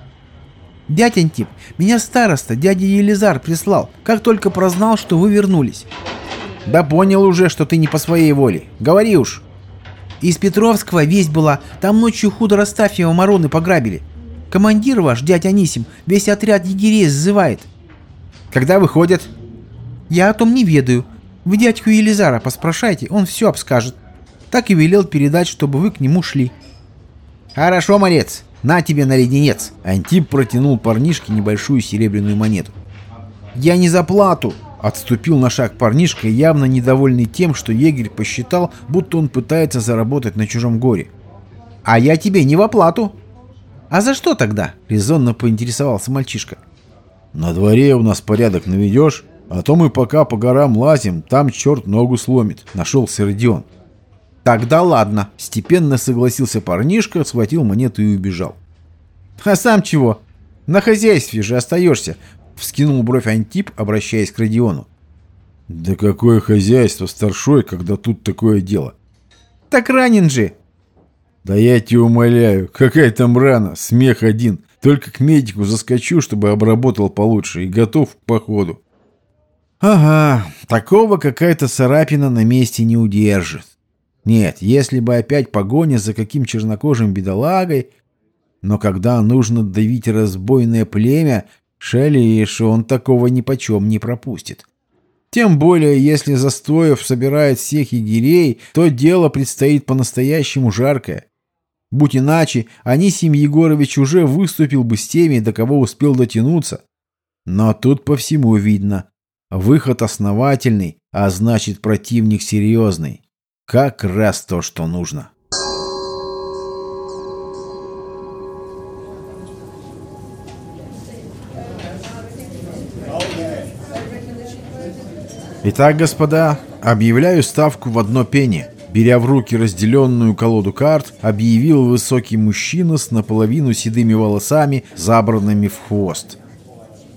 «Дядя Антип, меня староста, дядя Елизар, прислал, как только прознал, что вы вернулись». «Да понял уже, что ты не по своей воле. Говори уж!» Из Петровского весть была, там ночью худо Растафьева Мароны пограбили. Командир ваш, дядя Анисим, весь отряд егерей сзывает. Когда выходят? Я о том не ведаю. Вы дядьку Елизара поспрашайте, он все обскажет. Так и велел передать, чтобы вы к нему шли. Хорошо, морец, на тебе на леденец. Антип протянул парнишке небольшую серебряную монету. Я не за плату, Отступил на шаг парнишка, явно недовольный тем, что егерь посчитал, будто он пытается заработать на чужом горе. «А я тебе не в оплату!» «А за что тогда?» — резонно поинтересовался мальчишка. «На дворе у нас порядок наведешь, а то мы пока по горам лазим, там черт ногу сломит», — нашелся Родион. «Тогда ладно», — степенно согласился парнишка, схватил монету и убежал. «А сам чего? На хозяйстве же остаешься. Вскинул бровь Антип, обращаясь к Родиону. «Да какое хозяйство старшой, когда тут такое дело?» «Так ранен же!» «Да я тебя умоляю, какая там рана, смех один. Только к медику заскочу, чтобы обработал получше, и готов к походу». «Ага, такого какая-то царапина на месте не удержит. Нет, если бы опять погоня за каким чернокожим бедолагой, но когда нужно давить разбойное племя, Шалишь, он такого ни почем не пропустит. Тем более, если Застоев собирает всех егерей, то дело предстоит по-настоящему жаркое. Будь иначе, Анисим Егорович уже выступил бы с теми, до кого успел дотянуться. Но тут по всему видно. Выход основательный, а значит противник серьезный. Как раз то, что нужно. Итак, господа, объявляю ставку в одно пение. Беря в руки разделенную колоду карт, объявил высокий мужчина с наполовину седыми волосами, забранными в хвост.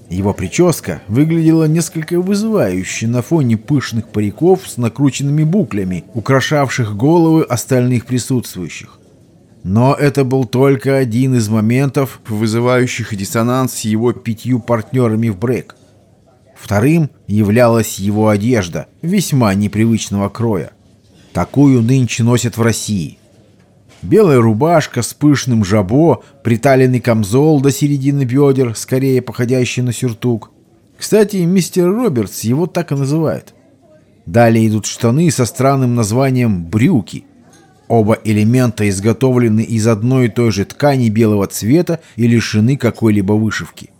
Его прическа выглядела несколько вызывающе на фоне пышных париков с накрученными буклями, украшавших головы остальных присутствующих. Но это был только один из моментов, вызывающих диссонанс с его пятью партнерами в брейк. Вторым являлась его одежда, весьма непривычного кроя. Такую нынче носят в России. Белая рубашка с пышным жабо, приталенный камзол до середины бедер, скорее походящий на сюртук. Кстати, мистер Робертс его так и называет. Далее идут штаны со странным названием «брюки». Оба элемента изготовлены из одной и той же ткани белого цвета и лишены какой-либо вышивки.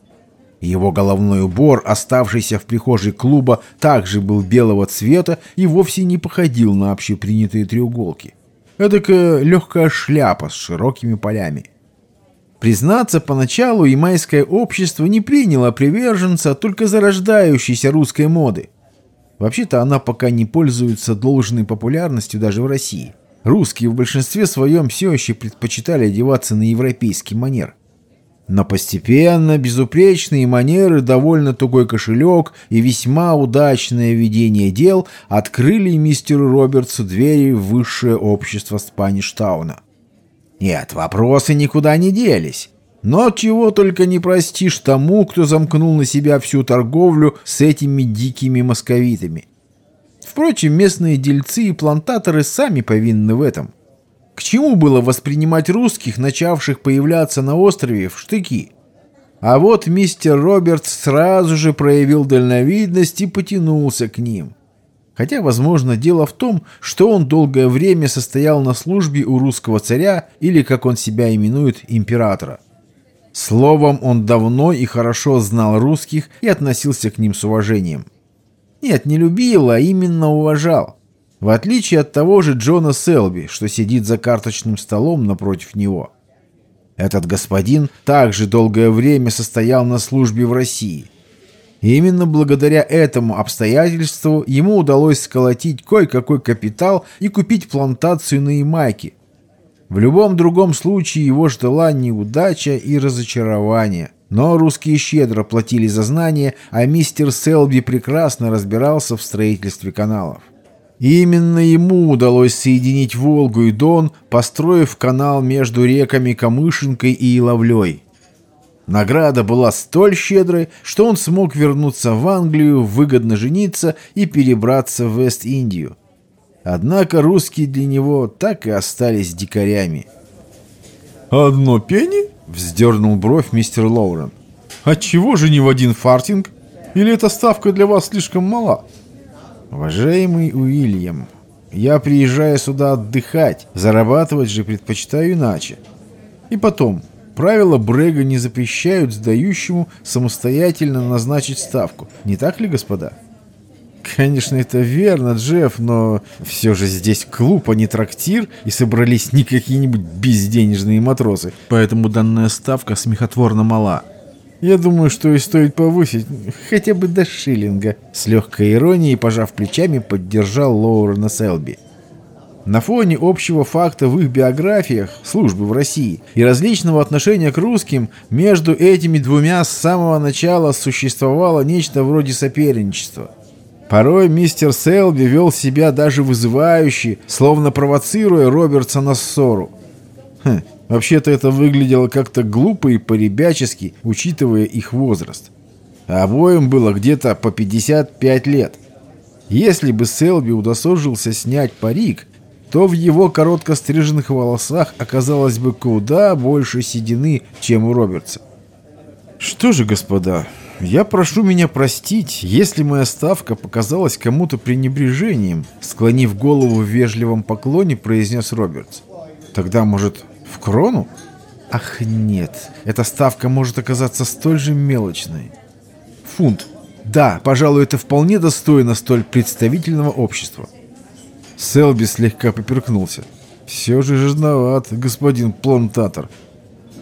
Его головной убор, оставшийся в прихожей клуба, также был белого цвета и вовсе не походил на общепринятые треуголки. Эдакая легкая шляпа с широкими полями. Признаться, поначалу ямайское общество не приняло приверженца только зарождающейся русской моды. Вообще-то она пока не пользуется должной популярностью даже в России. Русские в большинстве своем все еще предпочитали одеваться на европейский манер. Но постепенно безупречные манеры, довольно тугой кошелек и весьма удачное ведение дел открыли мистеру Робертсу двери в высшее общество Спаништауна. Нет, вопросы никуда не делись. Но чего только не простишь тому, кто замкнул на себя всю торговлю с этими дикими московитами. Впрочем, местные дельцы и плантаторы сами повинны в этом. К чему было воспринимать русских, начавших появляться на острове, в штыки? А вот мистер Робертс сразу же проявил дальновидность и потянулся к ним. Хотя, возможно, дело в том, что он долгое время состоял на службе у русского царя или, как он себя именует, императора. Словом, он давно и хорошо знал русских и относился к ним с уважением. Нет, не любил, а именно уважал. В отличие от того же Джона Селби, что сидит за карточным столом напротив него. Этот господин также долгое время состоял на службе в России. И именно благодаря этому обстоятельству ему удалось сколотить кое-какой капитал и купить плантацию на Ямайке. В любом другом случае его ждала неудача и разочарование – но русские щедро платили за знания, а мистер Селби прекрасно разбирался в строительстве каналов. И именно ему удалось соединить Волгу и Дон, построив канал между реками Камышинкой и Иловлей. Награда была столь щедрой, что он смог вернуться в Англию, выгодно жениться и перебраться в Вест-Индию. Однако русские для него так и остались дикарями. «Одно пенни?» Вздернул бровь мистер Лоурен. «Отчего же не в один фартинг? Или эта ставка для вас слишком мала?» «Уважаемый Уильям, я приезжаю сюда отдыхать, зарабатывать же предпочитаю иначе. И потом, правила Брега не запрещают сдающему самостоятельно назначить ставку. Не так ли, господа?» Конечно, это верно, Джефф, но все же здесь клуб, а не трактир, и собрались не какие-нибудь безденежные матросы, поэтому данная ставка смехотворно мала. Я думаю, что и стоит повысить, хотя бы до шиллинга. С легкой иронией, пожав плечами, поддержал Лоурена Селби. На фоне общего факта в их биографиях, службы в России и различного отношения к русским, между этими двумя с самого начала существовало нечто вроде соперничества – Порой мистер Селби вел себя даже вызывающе, словно провоцируя Робертса на ссору. Хм, вообще-то это выглядело как-то глупо и поребячески, учитывая их возраст. А обоим было где-то по 55 лет. Если бы Селби удосужился снять парик, то в его коротко стриженных волосах оказалось бы куда больше седины, чем у Робертса. Что же, господа, я прошу меня простить, если моя ставка показалась кому-то пренебрежением, склонив голову в вежливом поклоне, произнес Робертс. Тогда, может, в крону? Ах, нет, эта ставка может оказаться столь же мелочной. Фунт. Да, пожалуй, это вполне достойно столь представительного общества. Селби слегка поперкнулся. Все же жирноват, господин плантатор.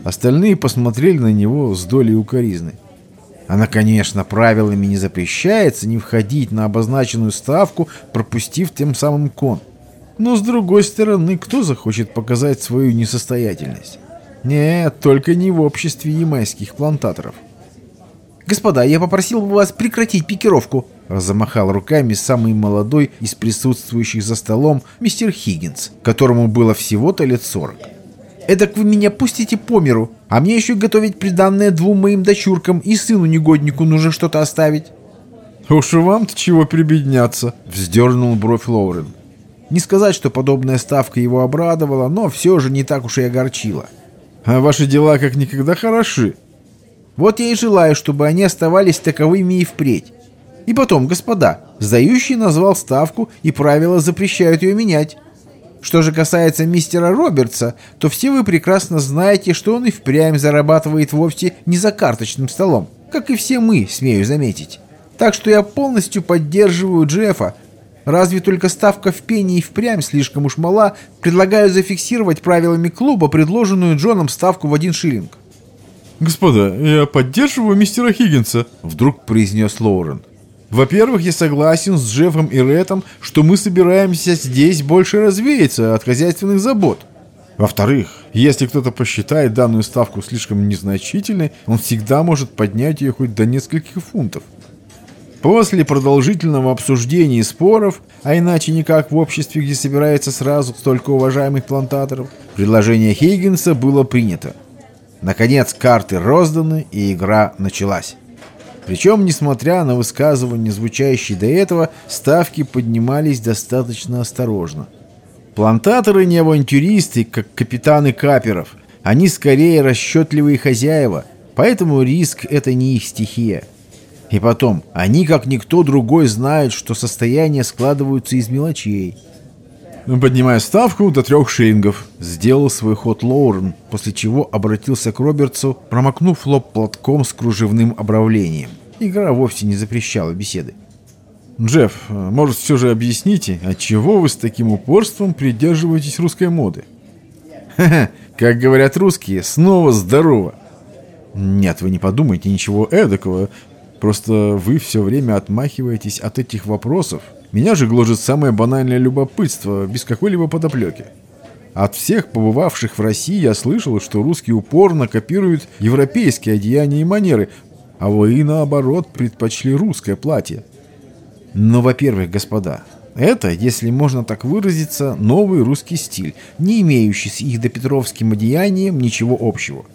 Остальные посмотрели на него с долей укоризны. Она, конечно, правилами не запрещается не входить на обозначенную ставку, пропустив тем самым кон. Но, с другой стороны, кто захочет показать свою несостоятельность? Нет, только не в обществе ямайских плантаторов. «Господа, я попросил бы вас прекратить пикировку», замахал руками самый молодой из присутствующих за столом мистер Хиггинс, которому было всего-то лет сорок. Эдак вы меня пустите по миру, а мне еще готовить приданное двум моим дочуркам и сыну-негоднику нужно что-то оставить». «Уж и вам-то чего прибедняться?» — вздернул бровь Лоурен. Не сказать, что подобная ставка его обрадовала, но все же не так уж и огорчила. «А ваши дела как никогда хороши». «Вот я и желаю, чтобы они оставались таковыми и впредь. И потом, господа, сдающий назвал ставку, и правила запрещают ее менять». Что же касается мистера Робертса, то все вы прекрасно знаете, что он и впрямь зарабатывает вовсе не за карточным столом, как и все мы, смею заметить. Так что я полностью поддерживаю Джеффа. Разве только ставка в пенни и впрямь слишком уж мала, предлагаю зафиксировать правилами клуба предложенную Джоном ставку в один шиллинг. «Господа, я поддерживаю мистера Хиггинса», — вдруг произнес Лоурен. Во-первых, я согласен с Джеффом и Рэтом, что мы собираемся здесь больше развеяться от хозяйственных забот. Во-вторых, если кто-то посчитает данную ставку слишком незначительной, он всегда может поднять ее хоть до нескольких фунтов. После продолжительного обсуждения и споров, а иначе никак в обществе, где собирается сразу столько уважаемых плантаторов, предложение Хейгенса было принято. Наконец карты розданы, и игра началась. Причем, несмотря на высказывания, звучащие до этого, ставки поднимались достаточно осторожно – Плантаторы не авантюристы, как капитаны каперов. Они скорее расчетливые хозяева, поэтому риск — это не их стихия. И потом, они, как никто другой, знают, что состояния складываются из мелочей. Поднимая ставку до трех шиллингов, сделал свой ход Лоурен, после чего обратился к Робертсу, промокнув лоб платком с кружевным обравлением. Игра вовсе не запрещала беседы. Джефф, может, все же объясните, отчего вы с таким упорством придерживаетесь русской моды? Ха-ха, (laughs) как говорят русские, снова здорово. Нет, вы не подумайте ничего эдакого. Просто вы все время отмахиваетесь от этих вопросов. Меня же гложет самое банальное любопытство, без какой-либо подоплеки. От всех побывавших в России я слышал, что русские упорно копируют европейские одеяния и манеры, а вы, наоборот, предпочли русское платье. Но, во-первых, господа, это, если можно так выразиться, новый русский стиль, не имеющий с их допетровским одеянием ничего общего.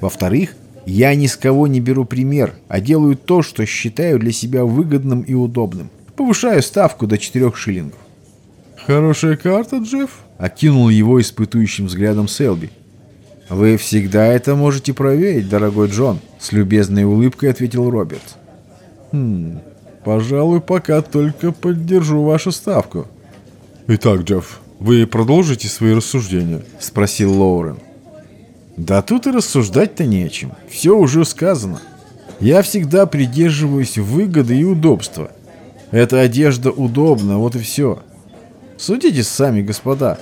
Во-вторых, я ни с кого не беру пример, а делаю то, что считаю для себя выгодным и удобным. Повышаю ставку до 4 шиллингов. «Хорошая карта, Джефф?» — окинул его испытующим взглядом Селби. «Вы всегда это можете проверить, дорогой Джон», — с любезной улыбкой ответил Роберт. «Хм, Пожалуй, пока только поддержу вашу ставку. Итак, Джефф, вы продолжите свои рассуждения? Спросил Лоурен. Да тут и рассуждать-то нечем. Все уже сказано. Я всегда придерживаюсь выгоды и удобства. Эта одежда удобна, вот и все. Судите сами, господа.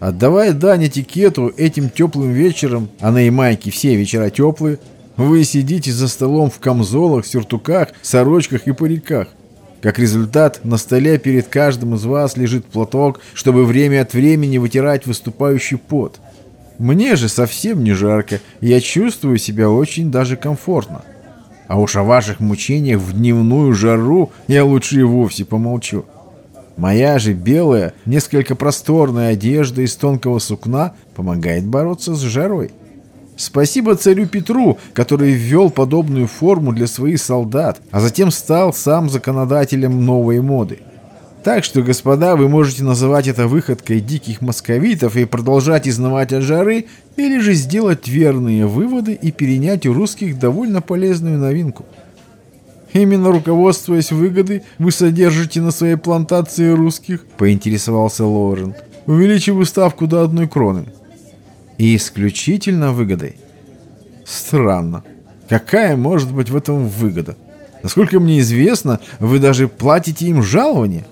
Отдавая дань этикету этим теплым вечером, а на Ямайке все вечера теплые, вы сидите за столом в камзолах, сюртуках, сорочках и париках. Как результат, на столе перед каждым из вас лежит платок, чтобы время от времени вытирать выступающий пот. Мне же совсем не жарко, я чувствую себя очень даже комфортно. А уж о ваших мучениях в дневную жару я лучше и вовсе помолчу. Моя же белая, несколько просторная одежда из тонкого сукна помогает бороться с жарой. Спасибо царю Петру, который ввел подобную форму для своих солдат, а затем стал сам законодателем новой моды. Так что, господа, вы можете называть это выходкой диких московитов и продолжать изнывать от жары, или же сделать верные выводы и перенять у русских довольно полезную новинку. Именно руководствуясь выгодой, вы содержите на своей плантации русских, поинтересовался Лорен, увеличив ставку до одной кроны. И исключительно выгодой. Странно. Какая может быть в этом выгода? Насколько мне известно, вы даже платите им жалование.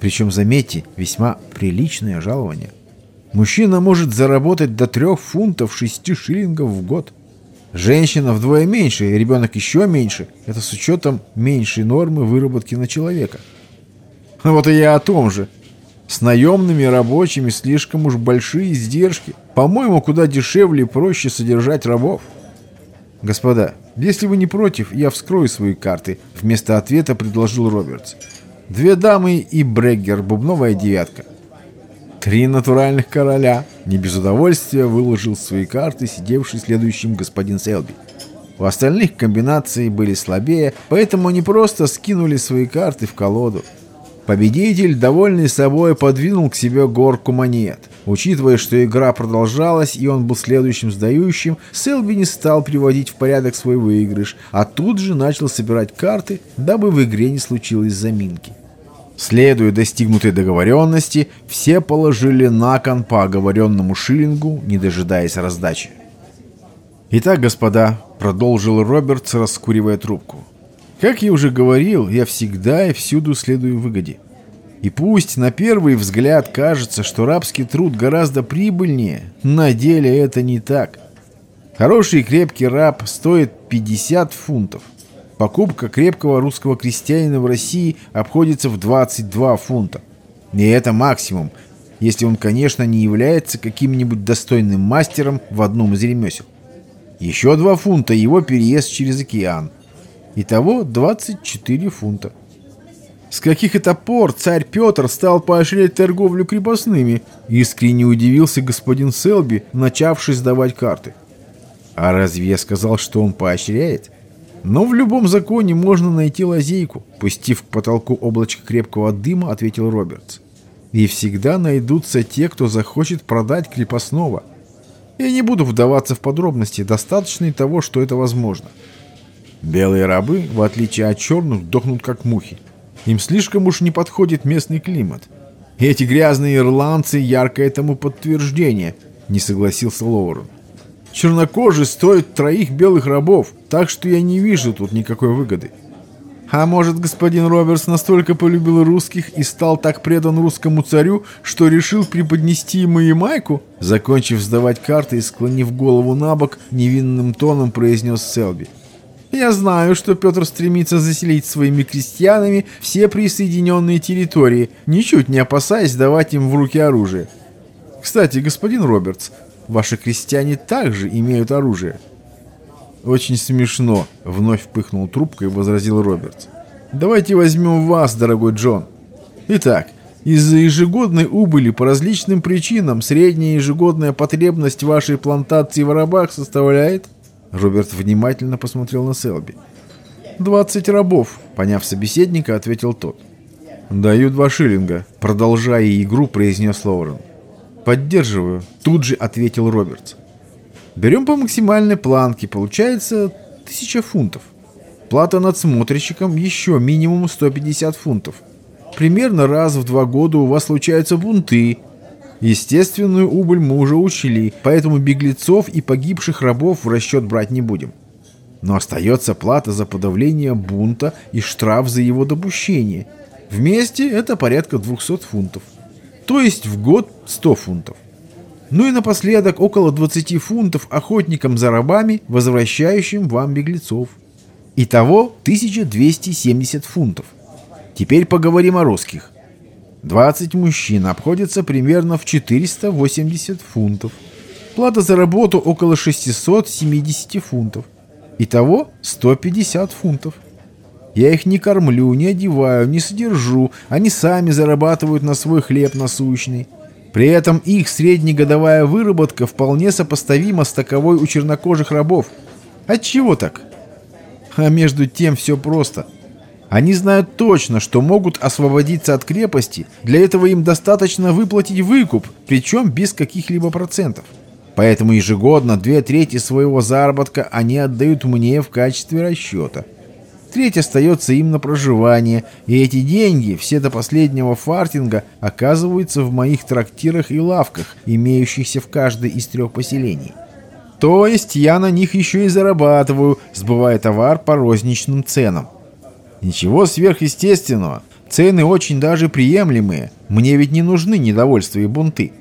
Причем, заметьте, весьма приличное жалование. Мужчина может заработать до трех фунтов шести шиллингов в год. Женщина вдвое меньше, и ребенок еще меньше. Это с учетом меньшей нормы выработки на человека. Вот и я о том же. С наемными рабочими слишком уж большие издержки. По-моему, куда дешевле и проще содержать рабов. Господа, если вы не против, я вскрою свои карты. Вместо ответа предложил Робертс. Две дамы и Бреггер, бубновая девятка. Три натуральных короля. Не без удовольствия выложил свои карты, сидевший следующим господин Селби. У остальных комбинации были слабее, поэтому они просто скинули свои карты в колоду. Победитель, довольный собой, подвинул к себе горку монет. Учитывая, что игра продолжалась и он был следующим сдающим, Селби не стал приводить в порядок свой выигрыш, а тут же начал собирать карты, дабы в игре не случилось заминки. Следуя достигнутой договоренности, все положили на кон по оговоренному шиллингу, не дожидаясь раздачи. «Итак, господа», — продолжил Робертс, раскуривая трубку, как я уже говорил, я всегда и всюду следую выгоде. И пусть на первый взгляд кажется, что рабский труд гораздо прибыльнее, на деле это не так. Хороший и крепкий раб стоит 50 фунтов. покупка крепкого русского крестьянина в России обходится в 22 фунта. И это максимум, если он, конечно, не является каким-нибудь достойным мастером в одном из ремесел. Еще 2 фунта его переезд через океан. Итого 24 фунта. С каких это пор царь Петр стал поощрять торговлю крепостными? Искренне удивился господин Селби, начавший сдавать карты. А разве я сказал, что он поощряет? Но в любом законе можно найти лазейку, пустив к потолку облачко крепкого дыма, ответил Робертс. И всегда найдутся те, кто захочет продать крепостного. Я не буду вдаваться в подробности, достаточно и того, что это возможно. Белые рабы, в отличие от черных, дохнут как мухи. Им слишком уж не подходит местный климат. И эти грязные ирландцы – яркое этому подтверждение, не согласился Лоурен. Чернокожий стоит троих белых рабов, так что я не вижу тут никакой выгоды. А может, господин Робертс настолько полюбил русских и стал так предан русскому царю, что решил преподнести ему и майку? Закончив сдавать карты и склонив голову на бок, невинным тоном произнес Селби. Я знаю, что Петр стремится заселить своими крестьянами все присоединенные территории, ничуть не опасаясь давать им в руки оружие. Кстати, господин Робертс, ваши крестьяне также имеют оружие. Очень смешно, вновь пыхнул трубкой возразил Робертс. Давайте возьмем вас, дорогой Джон. Итак, из-за ежегодной убыли по различным причинам средняя ежегодная потребность вашей плантации в рабах составляет Роберт внимательно посмотрел на Селби. «Двадцать рабов», — поняв собеседника, ответил тот. «Даю два шиллинга», — продолжая игру, произнес Лоурен. «Поддерживаю», — тут же ответил Робертс. «Берем по максимальной планке, получается тысяча фунтов. Плата надсмотрщикам еще минимум 150 фунтов. Примерно раз в два года у вас случаются бунты, Естественную убыль мы уже учли, поэтому беглецов и погибших рабов в расчет брать не будем. Но остается плата за подавление бунта и штраф за его допущение. Вместе это порядка 200 фунтов. То есть в год 100 фунтов. Ну и напоследок около 20 фунтов охотникам за рабами, возвращающим вам беглецов. Итого 1270 фунтов. Теперь поговорим о русских. 20 мужчин обходится примерно в 480 фунтов. Плата за работу около 670 фунтов. Итого 150 фунтов. Я их не кормлю, не одеваю, не содержу. Они сами зарабатывают на свой хлеб насущный. При этом их среднегодовая выработка вполне сопоставима с таковой у чернокожих рабов. Отчего так? А между тем все просто – они знают точно, что могут освободиться от крепости, для этого им достаточно выплатить выкуп, причем без каких-либо процентов. Поэтому ежегодно две трети своего заработка они отдают мне в качестве расчета. Треть остается им на проживание, и эти деньги, все до последнего фартинга, оказываются в моих трактирах и лавках, имеющихся в каждой из трех поселений. То есть я на них еще и зарабатываю, сбывая товар по розничным ценам. Ничего сверхъестественного. Цены очень даже приемлемые. Мне ведь не нужны недовольства и бунты.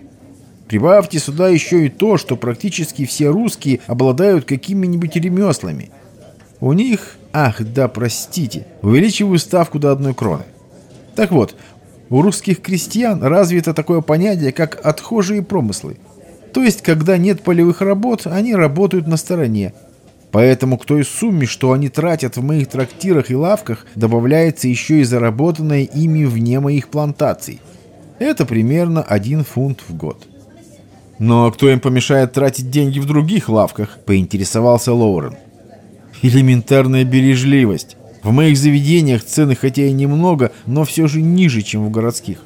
Прибавьте сюда еще и то, что практически все русские обладают какими-нибудь ремеслами. У них, ах, да простите, увеличиваю ставку до одной кроны. Так вот, у русских крестьян развито такое понятие, как отхожие промыслы. То есть, когда нет полевых работ, они работают на стороне, Поэтому к той сумме, что они тратят в моих трактирах и лавках, добавляется еще и заработанное ими вне моих плантаций. Это примерно один фунт в год. «Но кто им помешает тратить деньги в других лавках?» – поинтересовался Лоурен. «Элементарная бережливость. В моих заведениях цены хотя и немного, но все же ниже, чем в городских.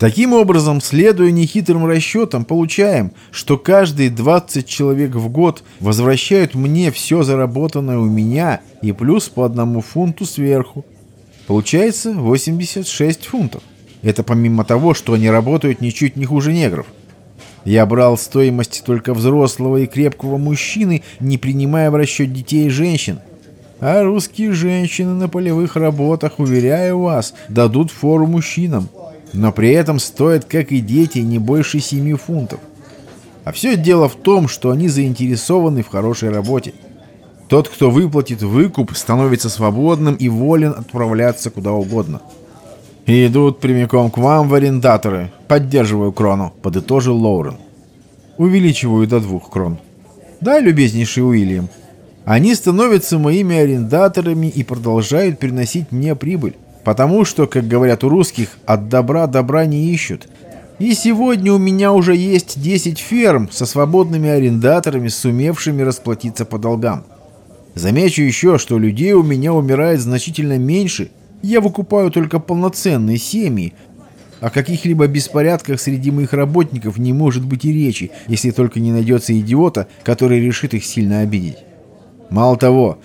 Таким образом, следуя нехитрым расчетам, получаем, что каждые 20 человек в год возвращают мне все заработанное у меня и плюс по одному фунту сверху. Получается 86 фунтов. Это помимо того, что они работают ничуть не хуже негров. Я брал стоимость только взрослого и крепкого мужчины, не принимая в расчет детей и женщин. А русские женщины на полевых работах, уверяю вас, дадут фору мужчинам но при этом стоят, как и дети, не больше 7 фунтов. А все дело в том, что они заинтересованы в хорошей работе. Тот, кто выплатит выкуп, становится свободным и волен отправляться куда угодно. И идут прямиком к вам в арендаторы. Поддерживаю крону, подытожил Лоурен. Увеличиваю до двух крон. Да, любезнейший Уильям. Они становятся моими арендаторами и продолжают приносить мне прибыль. Потому что, как говорят у русских, от добра добра не ищут. И сегодня у меня уже есть 10 ферм со свободными арендаторами, сумевшими расплатиться по долгам. Замечу еще, что людей у меня умирает значительно меньше. Я выкупаю только полноценные семьи. О каких-либо беспорядках среди моих работников не может быть и речи, если только не найдется идиота, который решит их сильно обидеть. Мало того,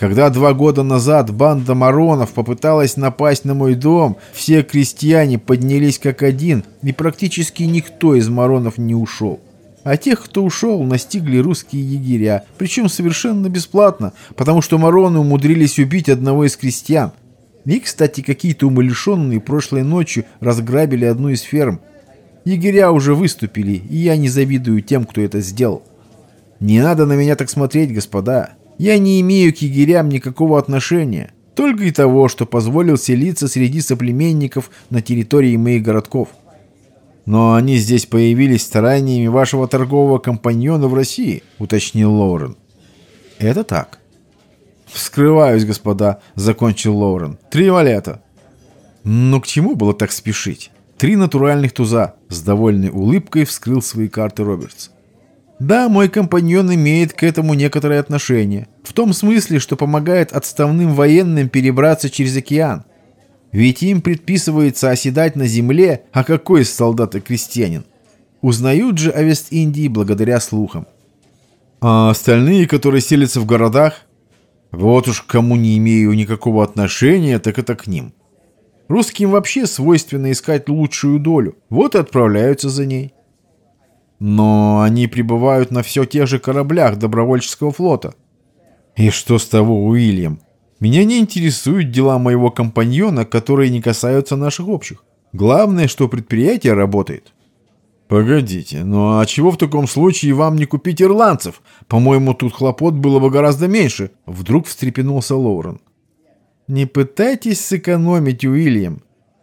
когда два года назад банда Маронов попыталась напасть на мой дом, все крестьяне поднялись как один, и практически никто из Маронов не ушел. А тех, кто ушел, настигли русские егеря, причем совершенно бесплатно, потому что Мароны умудрились убить одного из крестьян. И, кстати, какие-то умалишенные прошлой ночью разграбили одну из ферм. Егеря уже выступили, и я не завидую тем, кто это сделал. Не надо на меня так смотреть, господа. Я не имею к егерям никакого отношения, только и того, что позволил селиться среди соплеменников на территории моих городков. Но они здесь появились стараниями вашего торгового компаньона в России, уточнил Лоурен. Это так. «Вскрываюсь, господа», — закончил Лоурен. «Три валета». «Ну к чему было так спешить?» «Три натуральных туза», — с довольной улыбкой вскрыл свои карты Робертс. Да, мой компаньон имеет к этому некоторое отношение. В том смысле, что помогает отставным военным перебраться через океан. Ведь им предписывается оседать на земле, а какой из солдат и крестьянин? Узнают же о Вест-Индии благодаря слухам. А остальные, которые селятся в городах? Вот уж кому не имею никакого отношения, так это к ним. Русским вообще свойственно искать лучшую долю, вот и отправляются за ней. Но они прибывают на все тех же кораблях добровольческого флота. И что с того, Уильям? Меня не интересуют дела моего компаньона, которые не касаются наших общих. Главное, что предприятие работает. Погодите, ну а чего в таком случае вам не купить ирландцев? По-моему, тут хлопот было бы гораздо меньше. Вдруг встрепенулся Лоурен. Не пытайтесь сэкономить, Уильям.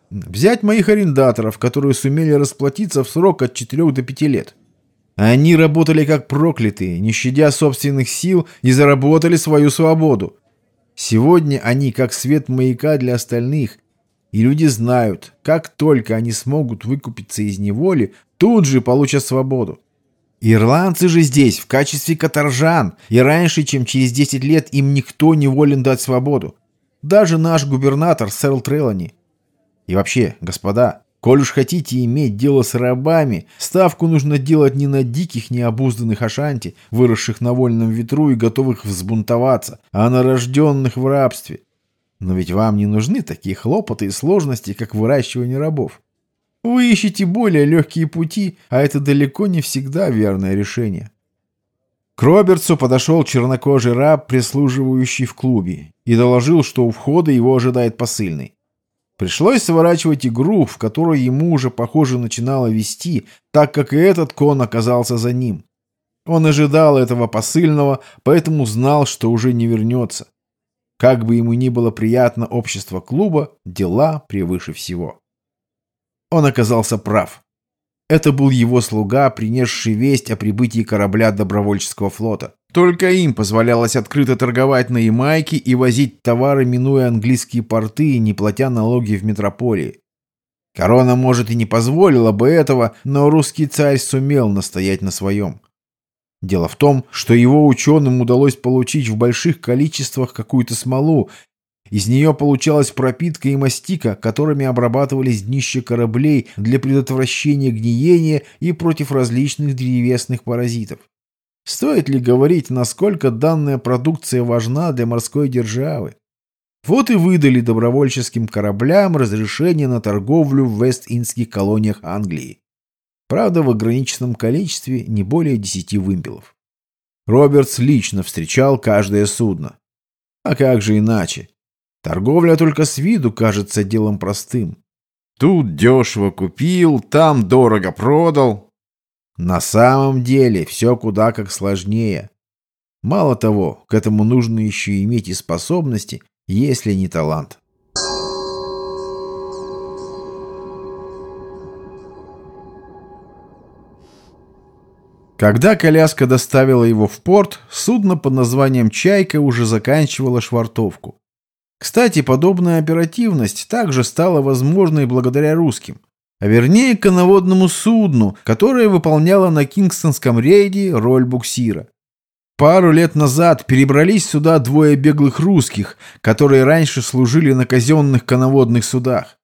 Взять моих арендаторов, которые сумели расплатиться в срок от 4 до 5 лет. Они работали как проклятые, не щадя собственных сил, и заработали свою свободу. Сегодня они как свет маяка для остальных, и люди знают, как только они смогут выкупиться из неволи, тут же получат свободу. Ирландцы же здесь в качестве каторжан, и раньше, чем через 10 лет, им никто не волен дать свободу. Даже наш губернатор Сэрл Трелани. И вообще, господа, Коль уж хотите иметь дело с рабами, ставку нужно делать не на диких, необузданных ашанти, выросших на вольном ветру и готовых взбунтоваться, а на рожденных в рабстве. Но ведь вам не нужны такие хлопоты и сложности, как выращивание рабов. Вы ищете более легкие пути, а это далеко не всегда верное решение. К Робертсу подошел чернокожий раб, прислуживающий в клубе, и доложил, что у входа его ожидает посыльный. Пришлось сворачивать игру, в которой ему уже, похоже, начинало вести, так как и этот кон оказался за ним. Он ожидал этого посыльного, поэтому знал, что уже не вернется. Как бы ему ни было приятно общество клуба, дела превыше всего. Он оказался прав. Это был его слуга, принесший весть о прибытии корабля добровольческого флота. Только им позволялось открыто торговать на Ямайке и возить товары, минуя английские порты, не платя налоги в метрополии. Корона, может, и не позволила бы этого, но русский царь сумел настоять на своем. Дело в том, что его ученым удалось получить в больших количествах какую-то смолу. Из нее получалась пропитка и мастика, которыми обрабатывались днища кораблей для предотвращения гниения и против различных древесных паразитов. Стоит ли говорить, насколько данная продукция важна для морской державы? Вот и выдали добровольческим кораблям разрешение на торговлю в Вест-Индских колониях Англии. Правда, в ограниченном количестве не более десяти вымпелов. Робертс лично встречал каждое судно. А как же иначе? Торговля только с виду кажется делом простым. Тут дешево купил, там дорого продал, на самом деле все куда как сложнее. Мало того, к этому нужно еще иметь и способности, если не талант. Когда коляска доставила его в порт, судно под названием «Чайка» уже заканчивало швартовку. Кстати, подобная оперативность также стала возможной благодаря русским, а вернее коноводному судну, которое выполняло на Кингстонском рейде роль буксира. Пару лет назад перебрались сюда двое беглых русских, которые раньше служили на казенных коноводных судах.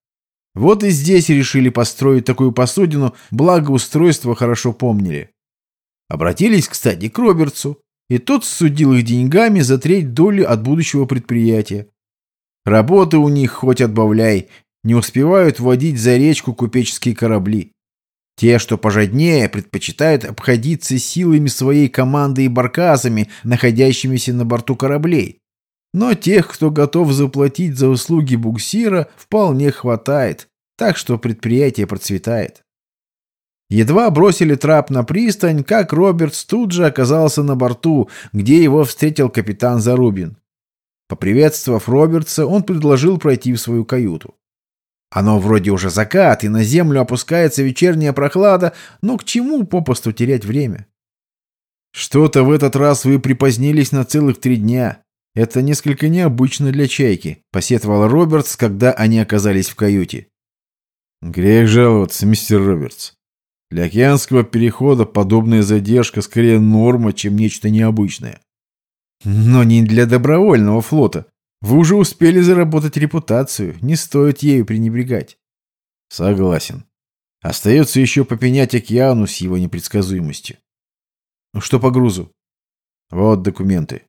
Вот и здесь решили построить такую посудину, благо устройство хорошо помнили. Обратились, кстати, к Робертсу, и тот судил их деньгами за треть доли от будущего предприятия. Работы у них хоть отбавляй, не успевают водить за речку купеческие корабли. Те, что пожаднее, предпочитают обходиться силами своей команды и баркасами, находящимися на борту кораблей. Но тех, кто готов заплатить за услуги буксира, вполне хватает, так что предприятие процветает. Едва бросили трап на пристань, как Робертс тут же оказался на борту, где его встретил капитан Зарубин. Поприветствовав Робертса, он предложил пройти в свою каюту. Оно вроде уже закат, и на землю опускается вечерняя прохлада, но к чему попусту терять время? Что-то в этот раз вы припозднились на целых три дня. Это несколько необычно для чайки, посетовал Робертс, когда они оказались в каюте. Грех жаловаться, мистер Робертс. Для океанского перехода подобная задержка скорее норма, чем нечто необычное. Но не для добровольного флота. Вы уже успели заработать репутацию, не стоит ею пренебрегать. Согласен. Остается еще попенять океану с его непредсказуемостью. Ну что по грузу? Вот документы.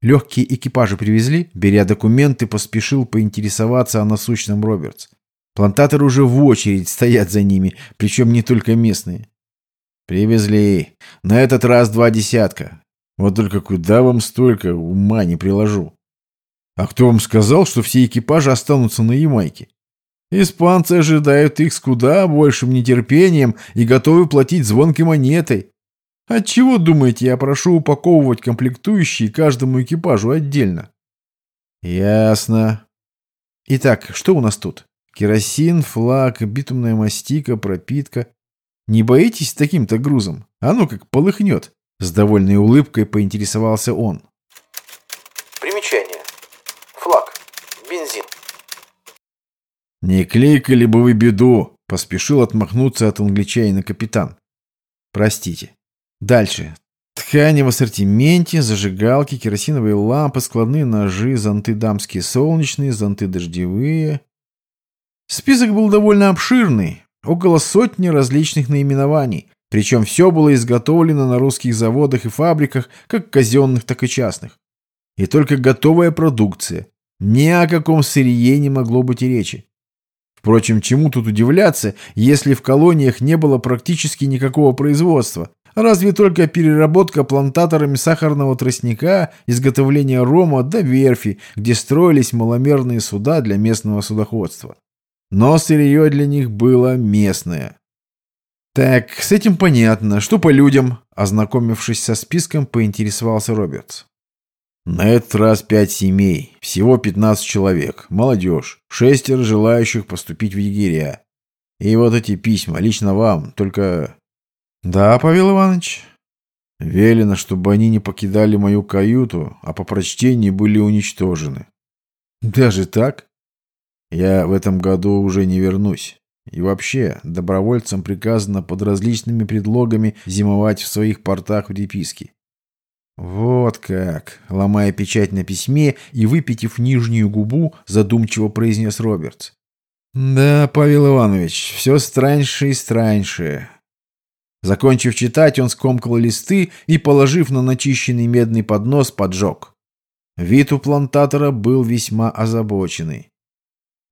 Легкие экипажи привезли? Беря документы, поспешил поинтересоваться о насущном Робертс. Плантаторы уже в очередь стоят за ними, причем не только местные. Привезли. На этот раз два десятка. Вот только куда вам столько, ума не приложу. А кто вам сказал, что все экипажи останутся на Ямайке? Испанцы ожидают их с куда большим нетерпением и готовы платить звонкой монетой. Отчего, думаете, я прошу упаковывать комплектующие каждому экипажу отдельно? Ясно. Итак, что у нас тут? Керосин, флаг, битумная мастика, пропитка. Не боитесь таким-то грузом? А ну как полыхнет. С довольной улыбкой поинтересовался он. «Не кликали бы вы беду!» — поспешил отмахнуться от англичанина капитан. «Простите. Дальше. Ткани в ассортименте, зажигалки, керосиновые лампы, складные ножи, зонты дамские солнечные, зонты дождевые, Список был довольно обширный, около сотни различных наименований, причем все было изготовлено на русских заводах и фабриках, как казенных, так и частных. И только готовая продукция. Ни о каком сырье не могло быть и речи. Впрочем, чему тут удивляться, если в колониях не было практически никакого производства, разве только переработка плантаторами сахарного тростника, изготовление рома до верфи, где строились маломерные суда для местного судоходства. Но сырье для них было местное. «Так, с этим понятно. Что по людям?» Ознакомившись со списком, поинтересовался Робертс. «На этот раз пять семей. Всего пятнадцать человек. Молодежь. Шестеро желающих поступить в егеря. И вот эти письма лично вам. Только...» «Да, Павел Иванович?» «Велено, чтобы они не покидали мою каюту, а по прочтении были уничтожены». «Даже так?» Я в этом году уже не вернусь. И вообще, добровольцам приказано под различными предлогами зимовать в своих портах в Реписке. «Вот как!» — ломая печать на письме и выпитив нижнюю губу, задумчиво произнес Робертс. «Да, Павел Иванович, все страньше и страньше». Закончив читать, он скомкал листы и, положив на начищенный медный поднос, поджег. Вид у плантатора был весьма озабоченный.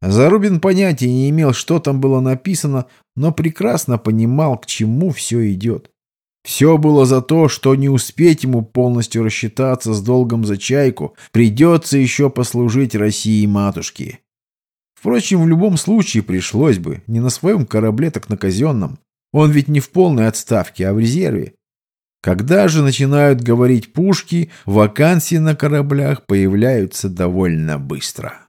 Зарубин понятия не имел, что там было написано, но прекрасно понимал, к чему все идет. Все было за то, что не успеть ему полностью рассчитаться с долгом за чайку, придется еще послужить России-матушке. Впрочем, в любом случае пришлось бы, не на своем корабле, так на казенном. Он ведь не в полной отставке, а в резерве. Когда же начинают говорить пушки, вакансии на кораблях появляются довольно быстро.